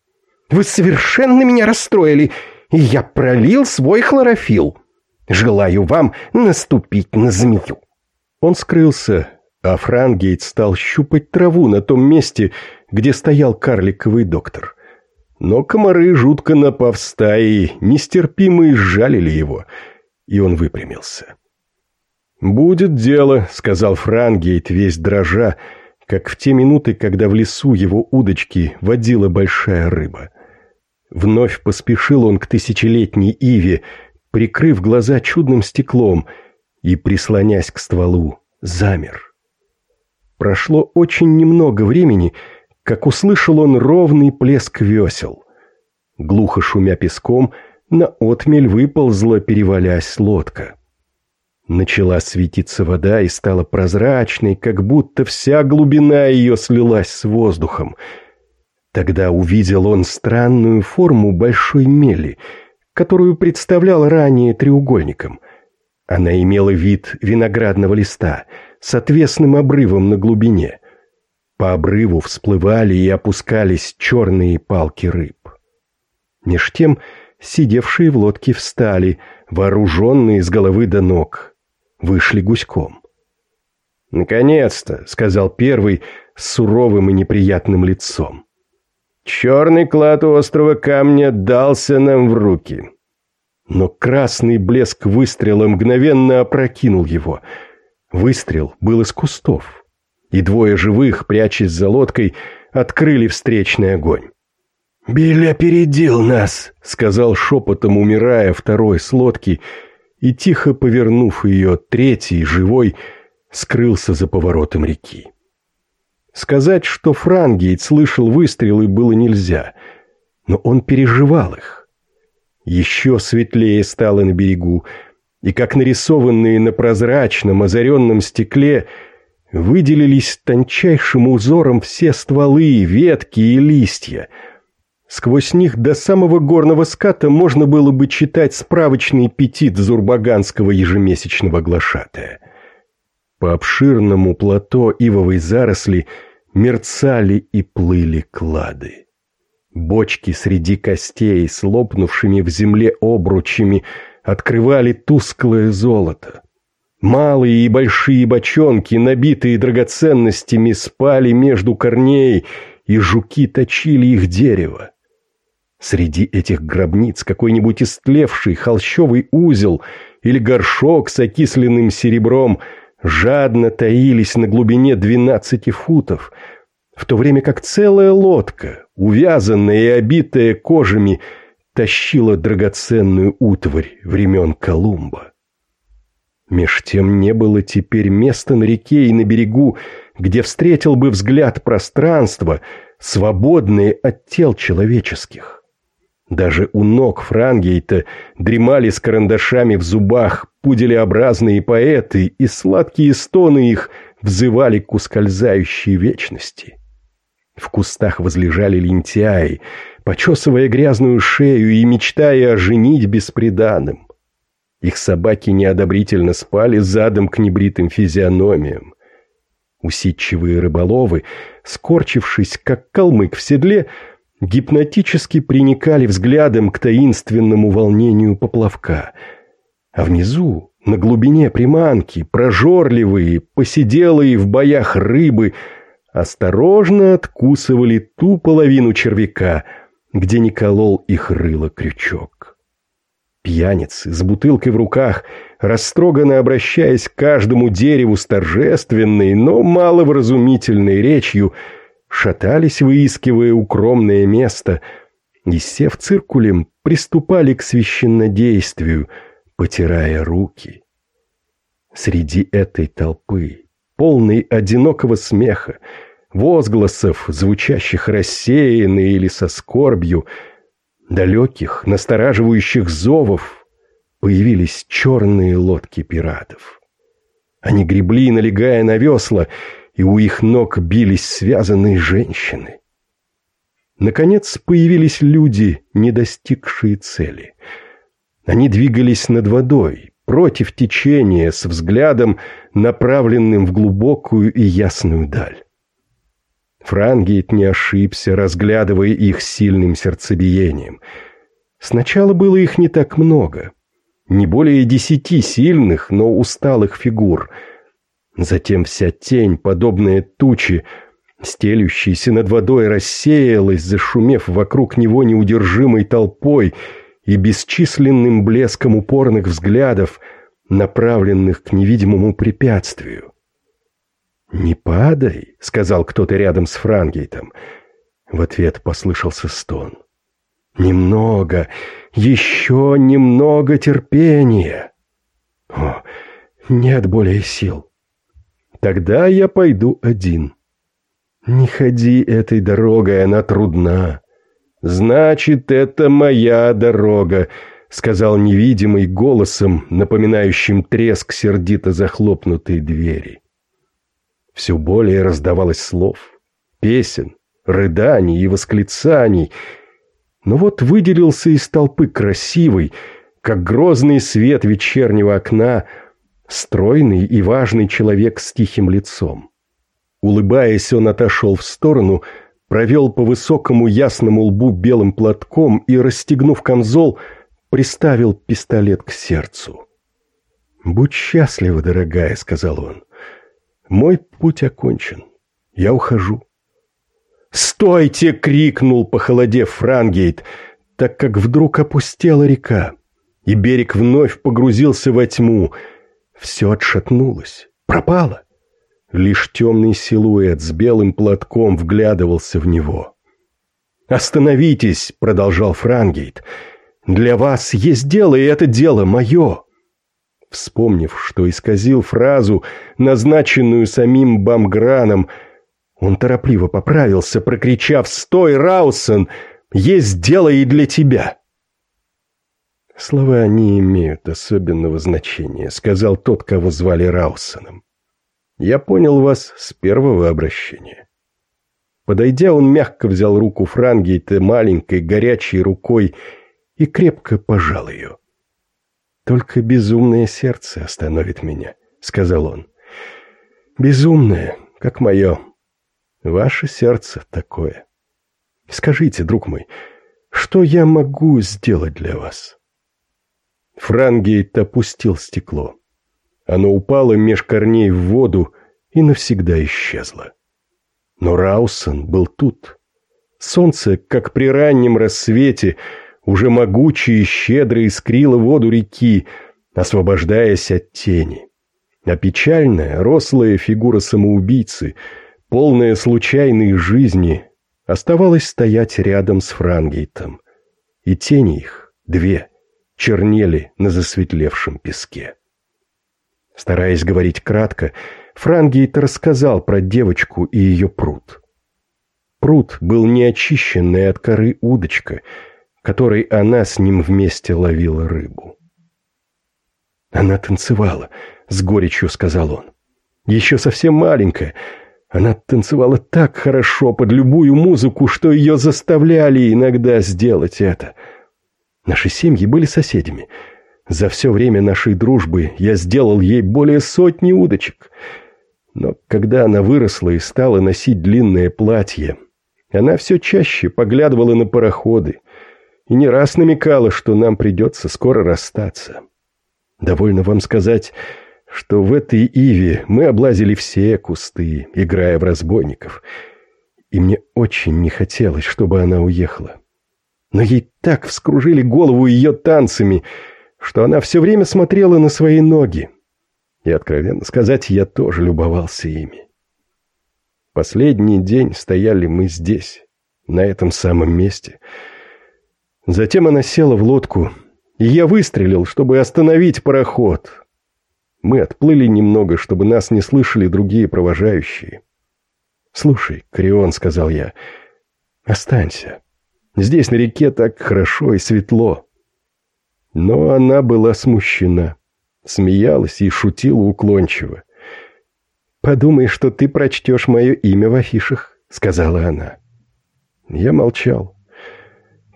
«Вы совершенно меня расстроили, и я пролил свой хлорофилл. Желаю вам наступить на змею». Он скрылся, а Франгейт стал щупать траву на том месте, где стоял карликовый доктор. Но комары, жутко напав стаи, нестерпимо изжалили его, и он выпрямился. «Будет дело», — сказал Франгейт, весь дрожа, как в те минуты, когда в лесу его удочки водила большая рыба. Вновь поспешил он к тысячелетней иве, прикрыв глаза чудным стеклом и, прислонясь к стволу, замер. Прошло очень немного времени, — как услышал он ровный плеск весел. Глухо шумя песком, на отмель выползла, перевалясь лодка. Начала светиться вода и стала прозрачной, как будто вся глубина ее слилась с воздухом. Тогда увидел он странную форму большой мели, которую представлял ранее треугольником. Она имела вид виноградного листа с отвесным обрывом на глубине — по обрыву всплывали и опускались черные палки рыб. Меж тем сидевшие в лодке встали, вооруженные с головы до ног, вышли гуськом. «Наконец-то!» — сказал первый с суровым и неприятным лицом. «Черный клад у острова камня дался нам в руки». Но красный блеск выстрела мгновенно опрокинул его. Выстрел был из кустов и двое живых, прячась за лодкой, открыли встречный огонь. «Билли опередил нас», — сказал шепотом, умирая второй с лодки, и, тихо повернув ее, третий, живой, скрылся за поворотом реки. Сказать, что Франгейт слышал выстрелы, было нельзя, но он переживал их. Еще светлее стало на берегу, и, как нарисованные на прозрачном, озаренном стекле, — выделились тончайшим узором все стволы, ветки и листья. Сквозь них до самого горного ската можно было бы читать справочный петит зурбаганского ежемесячного глашатая. По обширному плато ивовой заросли мерцали и плыли клады. Бочки среди костей с лопнувшими в земле обручами открывали тусклое золото. Малые и большие бочонки, набитые драгоценностями, спали между корней, и жуки точили их дерево. Среди этих гробниц какой-нибудь истлевший холщовый узел или горшок с окисленным серебром жадно таились на глубине двенадцати футов, в то время как целая лодка, увязанная и обитая кожами, тащила драгоценную утварь времен Колумба. Меж тем не было теперь места на реке и на берегу, где встретил бы взгляд пространства, свободные от тел человеческих. Даже у ног Франгейта дремали с карандашами в зубах пуделеобразные поэты, и сладкие стоны их взывали к ускользающей вечности. В кустах возлежали лентяи, почесывая грязную шею и мечтая о женить бесприданным. Их собаки неодобрительно спали задом к небритым физиономиям. Усидчивые рыболовы, скорчившись, как калмык в седле, гипнотически приникали взглядом к таинственному волнению поплавка. А внизу, на глубине приманки, прожорливые, посиделые в боях рыбы, осторожно откусывали ту половину червяка, где не колол их рыло крючок. Пьяницы с бутылкой в руках, растроганно обращаясь к каждому дереву с торжественной, но маловразумительной речью, шатались, выискивая укромное место, и, сев циркулем, приступали к священнодействию, потирая руки. Среди этой толпы, полной одинокого смеха, возгласов, звучащих рассеянно или со скорбью, далеких, настораживающих зовов, появились черные лодки пиратов. Они гребли, налегая на весла, и у их ног бились связанные женщины. Наконец появились люди, не достигшие цели. Они двигались над водой, против течения, с взглядом, направленным в глубокую и ясную даль. Франгейт не ошибся, разглядывая их сильным сердцебиением. Сначала было их не так много. Не более десяти сильных, но усталых фигур — Затем вся тень, подобная тучи, стелющейся над водой, рассеялась, зашумев вокруг него неудержимой толпой и бесчисленным блеском упорных взглядов, направленных к невидимому препятствию. «Не падай», — сказал кто-то рядом с Франгейтом. В ответ послышался стон. «Немного, еще немного терпения». «О, нет более сил. Тогда я пойду один. Не ходи этой дорогой, она трудна. Значит, это моя дорога, сказал невидимый голосом, напоминающим треск сердито захлопнутой двери. Все более раздавалось слов, песен, рыданий и восклицаний. Но вот выделился из толпы красивый, как грозный свет вечернего окна, Стройный и важный человек с тихим лицом. Улыбаясь, он отошел в сторону, провел по высокому ясному лбу белым платком и, расстегнув камзол, приставил пистолет к сердцу. «Будь счастлива, дорогая», — сказал он. «Мой путь окончен. Я ухожу». «Стойте!» — крикнул, похолодев Франгейт, так как вдруг опустела река, и берег вновь погрузился во тьму — все отшатнулось, пропало. Лишь темный силуэт с белым платком вглядывался в него. «Остановитесь!» — продолжал Франгейт. «Для вас есть дело, и это дело мое!» Вспомнив, что исказил фразу, назначенную самим Бамграном, он торопливо поправился, прокричав «Стой, Раусен! Есть дело и для тебя!» «Слова не имеют особенного значения», — сказал тот, кого звали Раусоном. «Я понял вас с первого обращения». Подойдя, он мягко взял руку Франгейта маленькой горячей рукой и крепко пожал ее. «Только безумное сердце остановит меня», — сказал он. «Безумное, как мое. Ваше сердце такое. Скажите, друг мой, что я могу сделать для вас?» Франгейт опустил стекло. Оно упало меж корней в воду и навсегда исчезло. Но Раусон был тут. Солнце, как при раннем рассвете, уже могучее и щедро искрило воду реки, освобождаясь от тени. А печальная, рослая фигура самоубийцы, полная случайной жизни, оставалась стоять рядом с Франгейтом. И тени их, две, чернели на засветлевшем песке. Стараясь говорить кратко, Франгейт рассказал про девочку и ее пруд. Пруд был неочищенная от коры удочка, которой она с ним вместе ловила рыбу. Она танцевала, с горечью сказал он. Еще совсем маленькая. Она танцевала так хорошо под любую музыку, что ее заставляли иногда сделать это. Наши семьи были соседями. За все время нашей дружбы я сделал ей более сотни удочек. Но когда она выросла и стала носить длинное платье, она все чаще поглядывала на пароходы и не раз намекала, что нам придется скоро расстаться. Довольно вам сказать, что в этой Иве мы облазили все кусты, играя в разбойников, и мне очень не хотелось, чтобы она уехала. Но ей так вскружили голову ее танцами, что она все время смотрела на свои ноги. И, откровенно сказать, я тоже любовался ими. Последний день стояли мы здесь, на этом самом месте. Затем она села в лодку, и я выстрелил, чтобы остановить пароход. Мы отплыли немного, чтобы нас не слышали другие провожающие. «Слушай, Крион», — сказал я, — «останься. Здесь на реке так хорошо и светло». Но она была смущена, смеялась и шутила уклончиво. «Подумай, что ты прочтешь мое имя в афишах», — сказала она. Я молчал.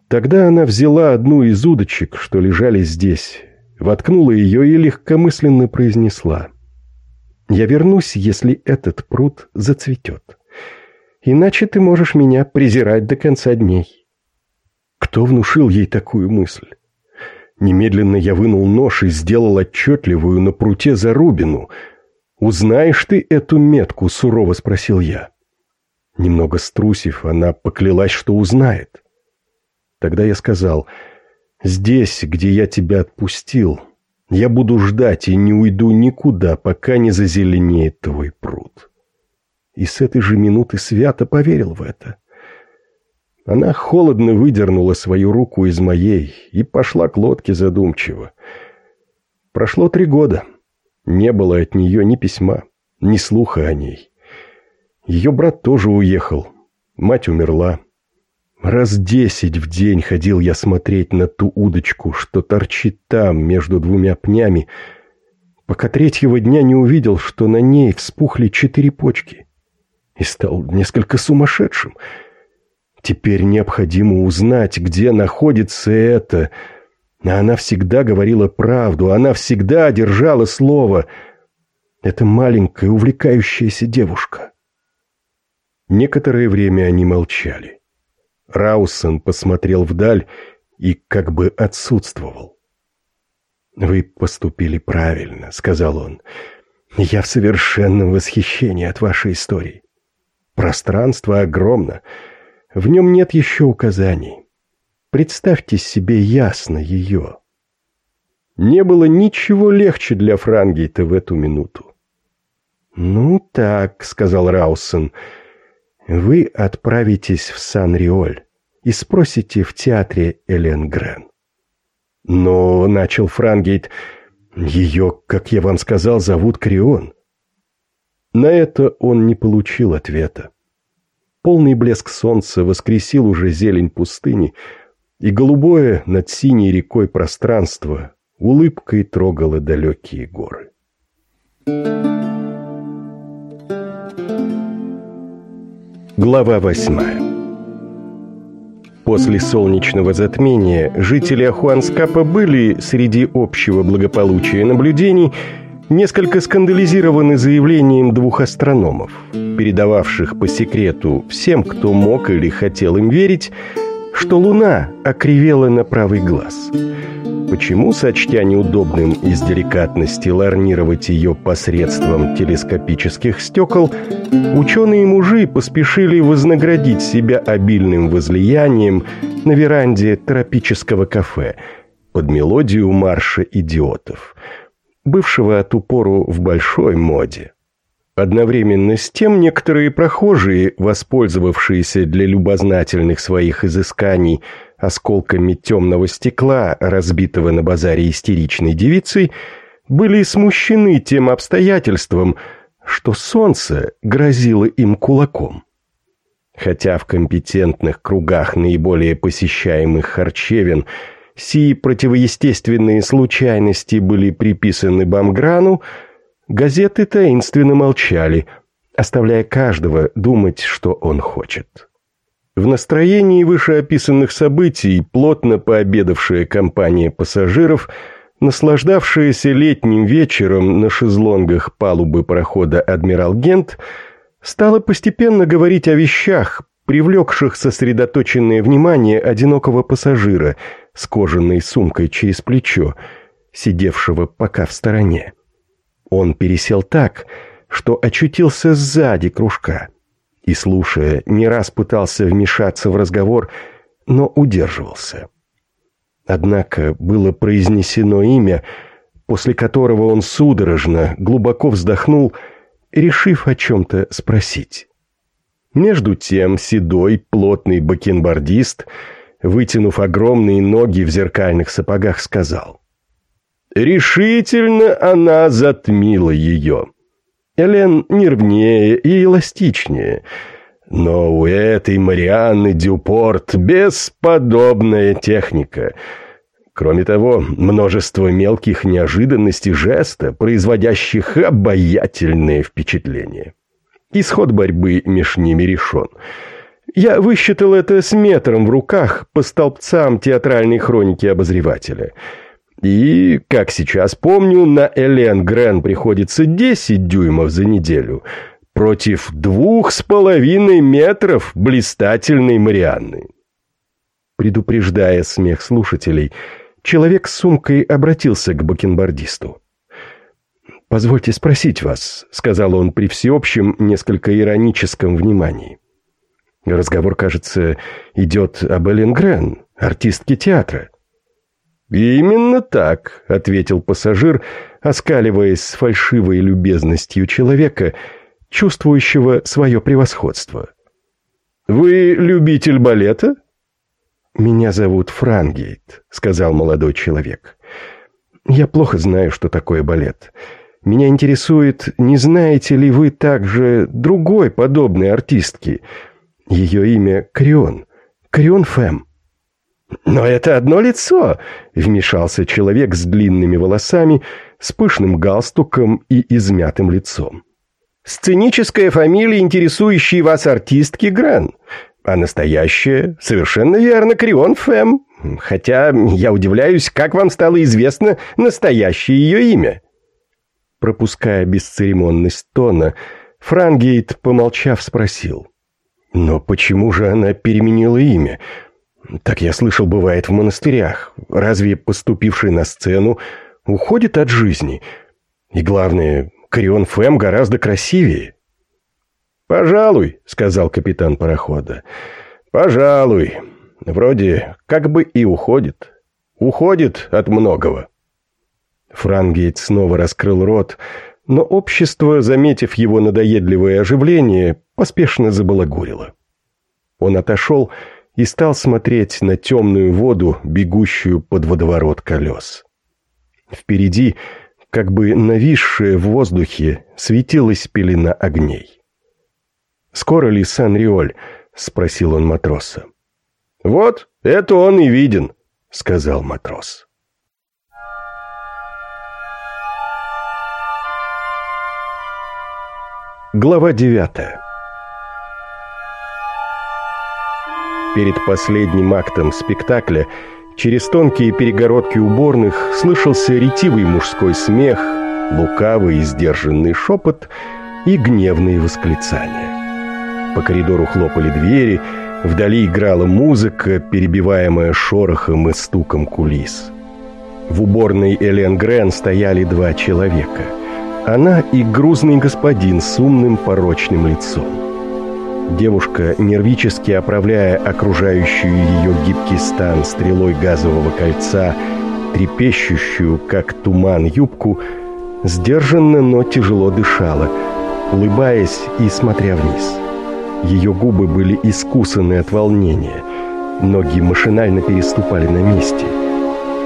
Тогда она взяла одну из удочек, что лежали здесь, воткнула ее и легкомысленно произнесла. «Я вернусь, если этот пруд зацветет. Иначе ты можешь меня презирать до конца дней». Кто внушил ей такую мысль? Немедленно я вынул нож и сделал отчетливую на пруте зарубину — «Узнаешь ты эту метку?» — сурово спросил я. Немного струсив, она поклялась, что узнает. Тогда я сказал, «Здесь, где я тебя отпустил, я буду ждать и не уйду никуда, пока не зазеленеет твой пруд». И с этой же минуты свято поверил в это. Она холодно выдернула свою руку из моей и пошла к лодке задумчиво. Прошло три года. Не было от нее ни письма, ни слуха о ней. Ее брат тоже уехал. Мать умерла. Раз десять в день ходил я смотреть на ту удочку, что торчит там, между двумя пнями, пока третьего дня не увидел, что на ней вспухли четыре почки. И стал несколько сумасшедшим. Теперь необходимо узнать, где находится это а она всегда говорила правду, она всегда держала слово. Это маленькая, увлекающаяся девушка. Некоторое время они молчали. Раусон посмотрел вдаль и как бы отсутствовал. «Вы поступили правильно», — сказал он. «Я в совершенном восхищении от вашей истории. Пространство огромно, в нем нет еще указаний. Представьте себе ясно ее. Не было ничего легче для Франгейта в эту минуту. «Ну так», — сказал Раусен, — «вы отправитесь в Сан-Риоль и спросите в театре Элен Грен». «Но», — начал Франгейт, — «ее, как я вам сказал, зовут Крион». На это он не получил ответа. Полный блеск солнца воскресил уже зелень пустыни — и голубое над синей рекой пространство улыбкой трогало далекие горы. Глава восьмая После солнечного затмения жители Ахуанскапа были, среди общего благополучия наблюдений, несколько скандализированы заявлением двух астрономов, передававших по секрету всем, кто мог или хотел им верить, что луна окривела на правый глаз. Почему, сочтя неудобным из деликатности ларнировать ее посредством телескопических стекол, ученые-мужи поспешили вознаградить себя обильным возлиянием на веранде тропического кафе, под мелодию марша идиотов, бывшего от упору в большой моде. Одновременно с тем некоторые прохожие, воспользовавшиеся для любознательных своих изысканий осколками темного стекла, разбитого на базаре истеричной девицей, были смущены тем обстоятельством, что солнце грозило им кулаком. Хотя в компетентных кругах наиболее посещаемых харчевин сии противоестественные случайности были приписаны Бамграну, Газеты таинственно молчали, оставляя каждого думать, что он хочет. В настроении вышеописанных событий плотно пообедавшая компания пассажиров, наслаждавшаяся летним вечером на шезлонгах палубы парохода «Адмирал Гент», стала постепенно говорить о вещах, привлекших сосредоточенное внимание одинокого пассажира с кожаной сумкой через плечо, сидевшего пока в стороне. Он пересел так, что очутился сзади кружка и, слушая, не раз пытался вмешаться в разговор, но удерживался. Однако было произнесено имя, после которого он судорожно, глубоко вздохнул, решив о чем-то спросить. Между тем седой, плотный бакенбардист, вытянув огромные ноги в зеркальных сапогах, сказал. Решительно она затмила ее. Элен нервнее и эластичнее, но у этой Марианны Дюпорт бесподобная техника. Кроме того, множество мелких неожиданностей жеста, производящих обаятельное впечатление. Исход борьбы меж ними решен. Я высчитал это с метром в руках по столбцам театральной хроники обозревателя – и, как сейчас помню, на Элен Грен приходится 10 дюймов за неделю против двух с половиной метров блистательной Марианны. Предупреждая смех слушателей, человек с сумкой обратился к бакенбардисту. «Позвольте спросить вас», — сказал он при всеобщем, несколько ироническом внимании. «Разговор, кажется, идет об Элен Грен, артистке театра». «Именно так», — ответил пассажир, оскаливаясь с фальшивой любезностью человека, чувствующего свое превосходство. «Вы любитель балета?» «Меня зовут Франгейт», — сказал молодой человек. «Я плохо знаю, что такое балет. Меня интересует, не знаете ли вы также другой подобной артистки? Ее имя Крион. Крион Фэм». «Но это одно лицо!» — вмешался человек с длинными волосами, с пышным галстуком и измятым лицом. «Сценическая фамилия, интересующей вас артистки Грен, а настоящая, совершенно верно, Крион Фэм, хотя я удивляюсь, как вам стало известно настоящее ее имя». Пропуская бесцеремонность тона, Франгейт, помолчав, спросил. «Но почему же она переменила имя?» Так я слышал, бывает в монастырях. Разве поступивший на сцену уходит от жизни? И главное, Корион Фэм гораздо красивее. «Пожалуй», — сказал капитан парохода. «Пожалуй. Вроде как бы и уходит. Уходит от многого». Франгейт снова раскрыл рот, но общество, заметив его надоедливое оживление, поспешно забалагурило. Он отошел и стал смотреть на темную воду, бегущую под водоворот колес. Впереди, как бы нависшая в воздухе, светилась пелена огней. «Скоро ли Сан-Риоль?» — спросил он матроса. «Вот, это он и виден», — сказал матрос. Глава девятая Перед последним актом спектакля через тонкие перегородки уборных слышался ретивый мужской смех, лукавый и сдержанный шепот и гневные восклицания. По коридору хлопали двери, вдали играла музыка, перебиваемая шорохом и стуком кулис. В уборной Элен Грен стояли два человека. Она и грузный господин с умным порочным лицом. Девушка, нервически оправляя окружающую ее гибкий стан стрелой газового кольца, трепещущую, как туман, юбку, сдержанно, но тяжело дышала, улыбаясь и смотря вниз. Ее губы были искусаны от волнения, ноги машинально переступали на месте.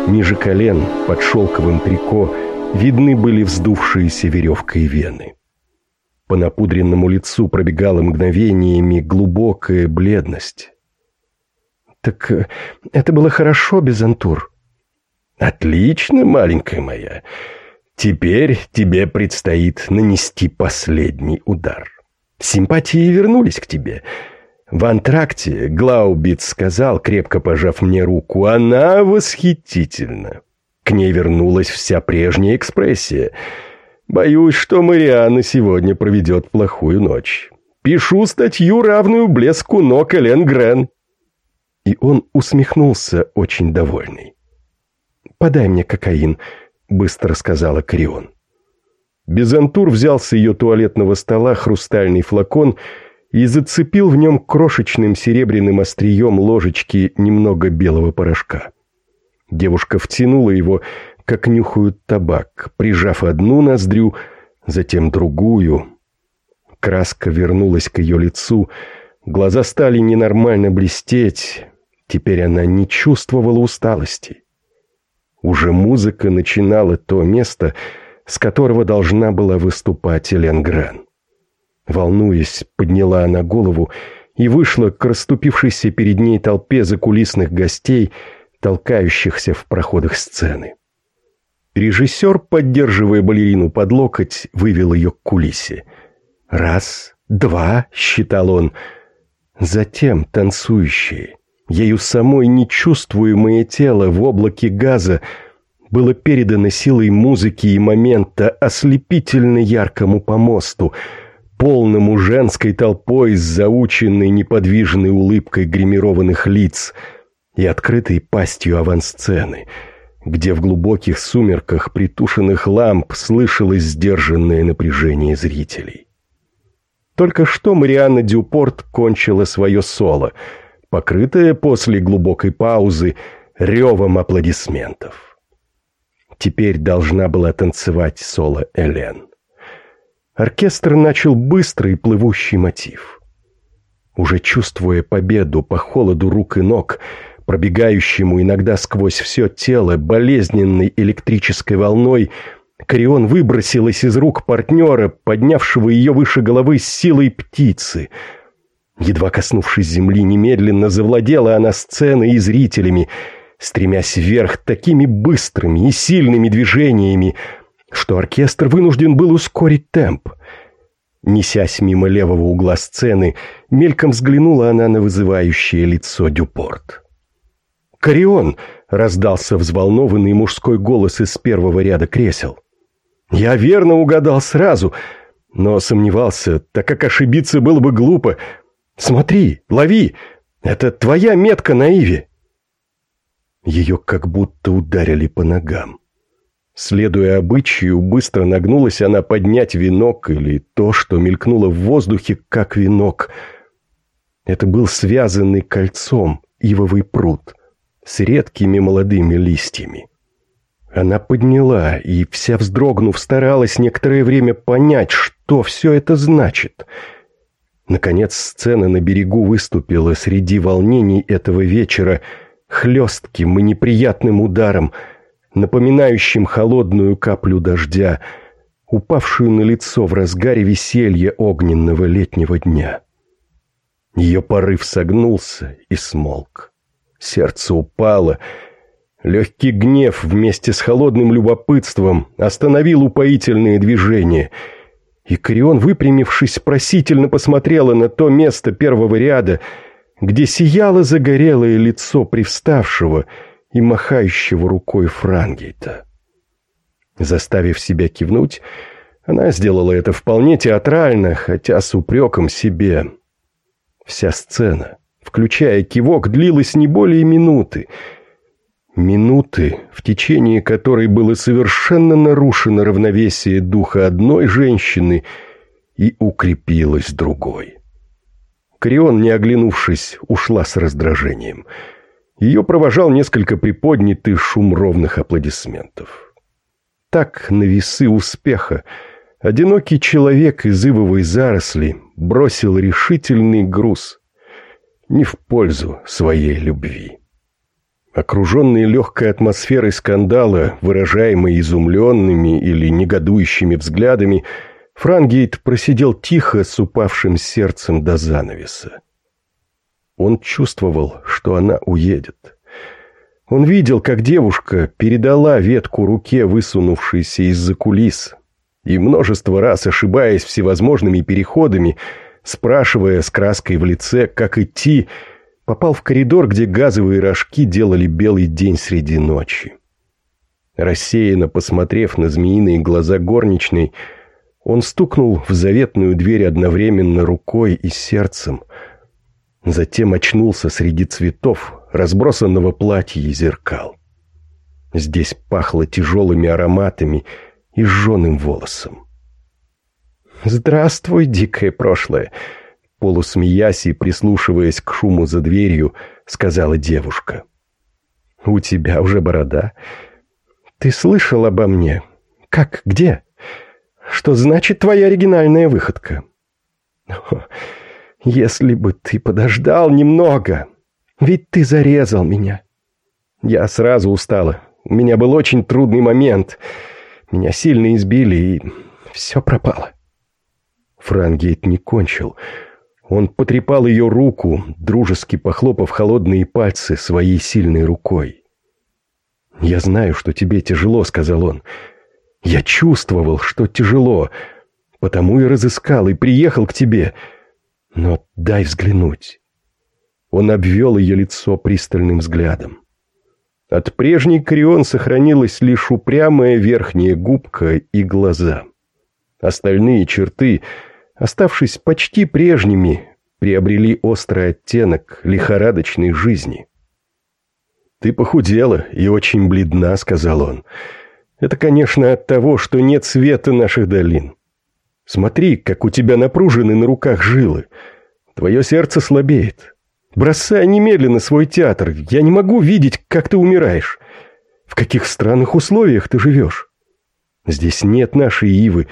Ниже колен, под шелковым трико, видны были вздувшиеся веревкой вены. По напудренному лицу пробегала мгновениями глубокая бледность. «Так э, это было хорошо, Безантур?» «Отлично, маленькая моя. Теперь тебе предстоит нанести последний удар. Симпатии вернулись к тебе. В антракте Глаубиц сказал, крепко пожав мне руку, она восхитительна. К ней вернулась вся прежняя экспрессия. Боюсь, что Марианна сегодня проведет плохую ночь. Пишу статью, равную блеску ног Элен Грен». И он усмехнулся, очень довольный. «Подай мне кокаин», — быстро сказала Крион. Безантур взял с ее туалетного стола хрустальный флакон и зацепил в нем крошечным серебряным острием ложечки немного белого порошка. Девушка втянула его, как нюхают табак, прижав одну ноздрю, затем другую. Краска вернулась к ее лицу, глаза стали ненормально блестеть, теперь она не чувствовала усталости. Уже музыка начинала то место, с которого должна была выступать Элен Гран. Волнуясь, подняла она голову и вышла к расступившейся перед ней толпе закулисных гостей, толкающихся в проходах сцены. Режиссер, поддерживая балерину под локоть, вывел ее к кулисе. «Раз, два», — считал он. Затем танцующие, ею самой нечувствуемое тело в облаке газа было передано силой музыки и момента ослепительно яркому помосту, полному женской толпой с заученной неподвижной улыбкой гримированных лиц и открытой пастью авансцены, где в глубоких сумерках притушенных ламп слышалось сдержанное напряжение зрителей. Только что Марианна Дюпорт кончила свое соло — покрытая после глубокой паузы ревом аплодисментов. Теперь должна была танцевать соло Элен. Оркестр начал быстрый плывущий мотив. Уже чувствуя победу по холоду рук и ног, пробегающему иногда сквозь все тело болезненной электрической волной, Корион выбросилась из рук партнера, поднявшего ее выше головы с силой птицы — Едва коснувшись земли, немедленно завладела она сценой и зрителями, стремясь вверх такими быстрыми и сильными движениями, что оркестр вынужден был ускорить темп. Несясь мимо левого угла сцены, мельком взглянула она на вызывающее лицо Дюпорт. «Корион!» — раздался взволнованный мужской голос из первого ряда кресел. «Я верно угадал сразу, но сомневался, так как ошибиться было бы глупо. Смотри, лови! Это твоя метка на Иве!» Ее как будто ударили по ногам. Следуя обычаю, быстро нагнулась она поднять венок или то, что мелькнуло в воздухе, как венок. Это был связанный кольцом ивовый пруд с редкими молодыми листьями. Она подняла и, вся вздрогнув, старалась некоторое время понять, что все это значит — Наконец сцена на берегу выступила среди волнений этого вечера хлестким и неприятным ударом, напоминающим холодную каплю дождя, упавшую на лицо в разгаре веселья огненного летнего дня. Ее порыв согнулся и смолк. Сердце упало. Легкий гнев вместе с холодным любопытством остановил упоительные движения — и Корион, выпрямившись, просительно посмотрела на то место первого ряда, где сияло загорелое лицо привставшего и махающего рукой Франгейта. Заставив себя кивнуть, она сделала это вполне театрально, хотя с упреком себе. Вся сцена, включая кивок, длилась не более минуты — Минуты, в течение которой было совершенно нарушено равновесие духа одной женщины и укрепилось другой. Крион, не оглянувшись, ушла с раздражением. Ее провожал несколько приподнятый шум ровных аплодисментов. Так на весы успеха одинокий человек из ивовой заросли бросил решительный груз не в пользу своей любви. Окруженный легкой атмосферой скандала, выражаемой изумленными или негодующими взглядами, Франгейт просидел тихо с упавшим сердцем до занавеса. Он чувствовал, что она уедет. Он видел, как девушка передала ветку руке, высунувшейся из-за кулис, и множество раз, ошибаясь всевозможными переходами, спрашивая с краской в лице, как идти, попал в коридор, где газовые рожки делали белый день среди ночи. Рассеянно посмотрев на змеиные глаза горничной, он стукнул в заветную дверь одновременно рукой и сердцем. Затем очнулся среди цветов, разбросанного платья и зеркал. Здесь пахло тяжелыми ароматами и жженым волосом. «Здравствуй, дикое прошлое!» Полусмеясь и прислушиваясь к шуму за дверью, сказала девушка. «У тебя уже борода. Ты слышал обо мне? Как? Где?» Что значит твоя оригинальная выходка? если бы ты подождал немного, ведь ты зарезал меня. Я сразу устала. У меня был очень трудный момент. Меня сильно избили, и все пропало. Франгейт не кончил. Он потрепал ее руку, дружески похлопав холодные пальцы своей сильной рукой. «Я знаю, что тебе тяжело», — сказал он. Я чувствовал, что тяжело, потому и разыскал, и приехал к тебе. Но дай взглянуть. Он обвел ее лицо пристальным взглядом. От прежней Крион сохранилась лишь упрямая верхняя губка и глаза. Остальные черты, оставшись почти прежними, приобрели острый оттенок лихорадочной жизни. «Ты похудела и очень бледна», — сказал он. Это, конечно, от того, что нет света наших долин. Смотри, как у тебя напружены на руках жилы. Твое сердце слабеет. Бросай немедленно свой театр. Я не могу видеть, как ты умираешь. В каких странных условиях ты живешь. Здесь нет нашей ивы,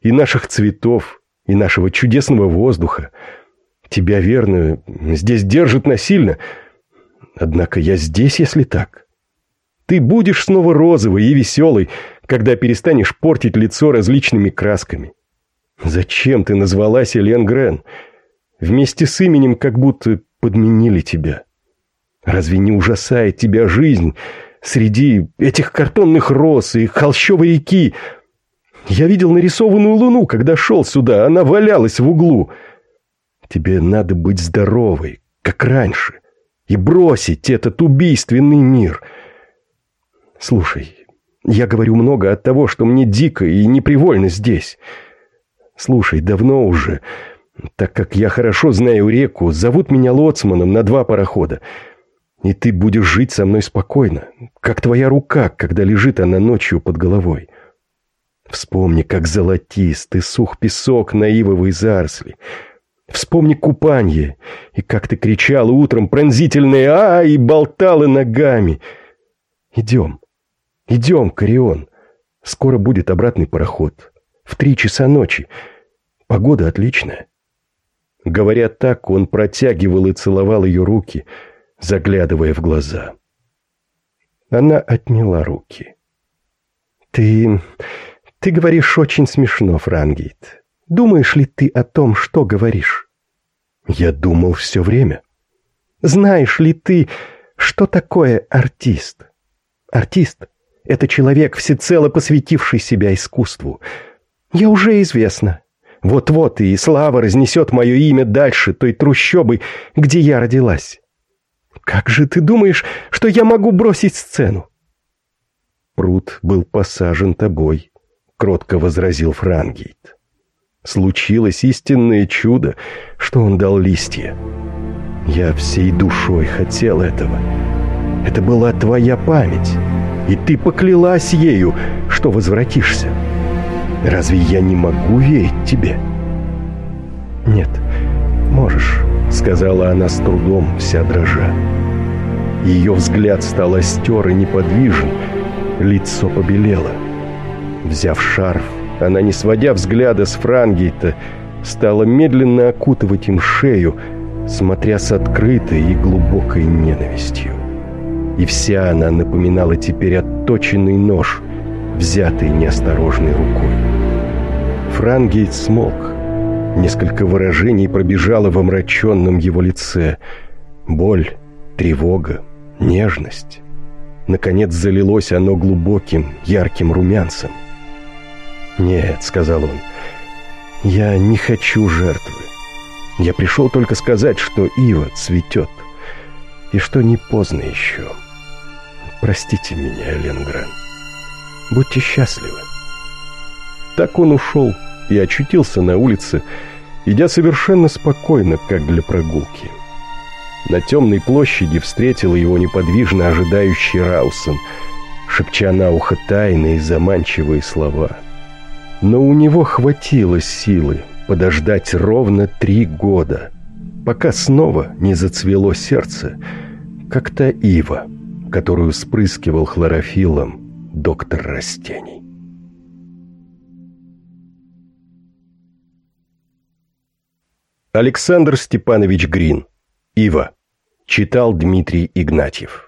и наших цветов, и нашего чудесного воздуха. Тебя, верно, здесь держат насильно. Однако я здесь, если так. Ты будешь снова розовой и веселой, когда перестанешь портить лицо различными красками. Зачем ты назвалась Элен Грен? Вместе с именем как будто подменили тебя. Разве не ужасает тебя жизнь среди этих картонных роз и холщовой реки? Я видел нарисованную луну, когда шел сюда, она валялась в углу. Тебе надо быть здоровой, как раньше, и бросить этот убийственный мир — Слушай, я говорю много от того, что мне дико и непривольно здесь. Слушай, давно уже, так как я хорошо знаю реку, зовут меня лоцманом на два парохода. И ты будешь жить со мной спокойно, как твоя рука, когда лежит она ночью под головой. Вспомни, как золотист и сух песок на ивовой заросли. Вспомни купанье, и как ты кричала утром пронзительное «А!» и болтала ногами. Идем. «Идем, Корион. Скоро будет обратный пароход. В три часа ночи. Погода отличная». Говоря так, он протягивал и целовал ее руки, заглядывая в глаза. Она отняла руки. «Ты... ты говоришь очень смешно, Франгейт. Думаешь ли ты о том, что говоришь?» «Я думал все время». «Знаешь ли ты, что такое артист?» «Артист это человек, всецело посвятивший себя искусству. Я уже известна. Вот-вот и слава разнесет мое имя дальше той трущобы, где я родилась. Как же ты думаешь, что я могу бросить сцену? Пруд был посажен тобой, кротко возразил Франгейт. Случилось истинное чудо, что он дал листья. Я всей душой хотел этого. Это была твоя память и ты поклялась ею, что возвратишься. Разве я не могу верить тебе?» «Нет, можешь», — сказала она с трудом, вся дрожа. Ее взгляд стал остер и неподвижен, лицо побелело. Взяв шарф, она, не сводя взгляда с Франгейта, стала медленно окутывать им шею, смотря с открытой и глубокой ненавистью. И вся она напоминала теперь отточенный нож, взятый неосторожной рукой. Франгейт смолк. Несколько выражений пробежало в омраченном его лице. Боль, тревога, нежность. Наконец залилось оно глубоким, ярким румянцем. «Нет», — сказал он, — «я не хочу жертвы. Я пришел только сказать, что ива цветет, и что не поздно еще. Простите меня, Ленгрен. Будьте счастливы». Так он ушел и очутился на улице, идя совершенно спокойно, как для прогулки. На темной площади встретил его неподвижно ожидающий Раусен, шепча на ухо тайные заманчивые слова. Но у него хватило силы подождать ровно три года, пока снова не зацвело сердце, как та ива, которую спрыскивал хлорофиллом доктор растений. Александр Степанович Грин. Ива. Читал Дмитрий Игнатьев.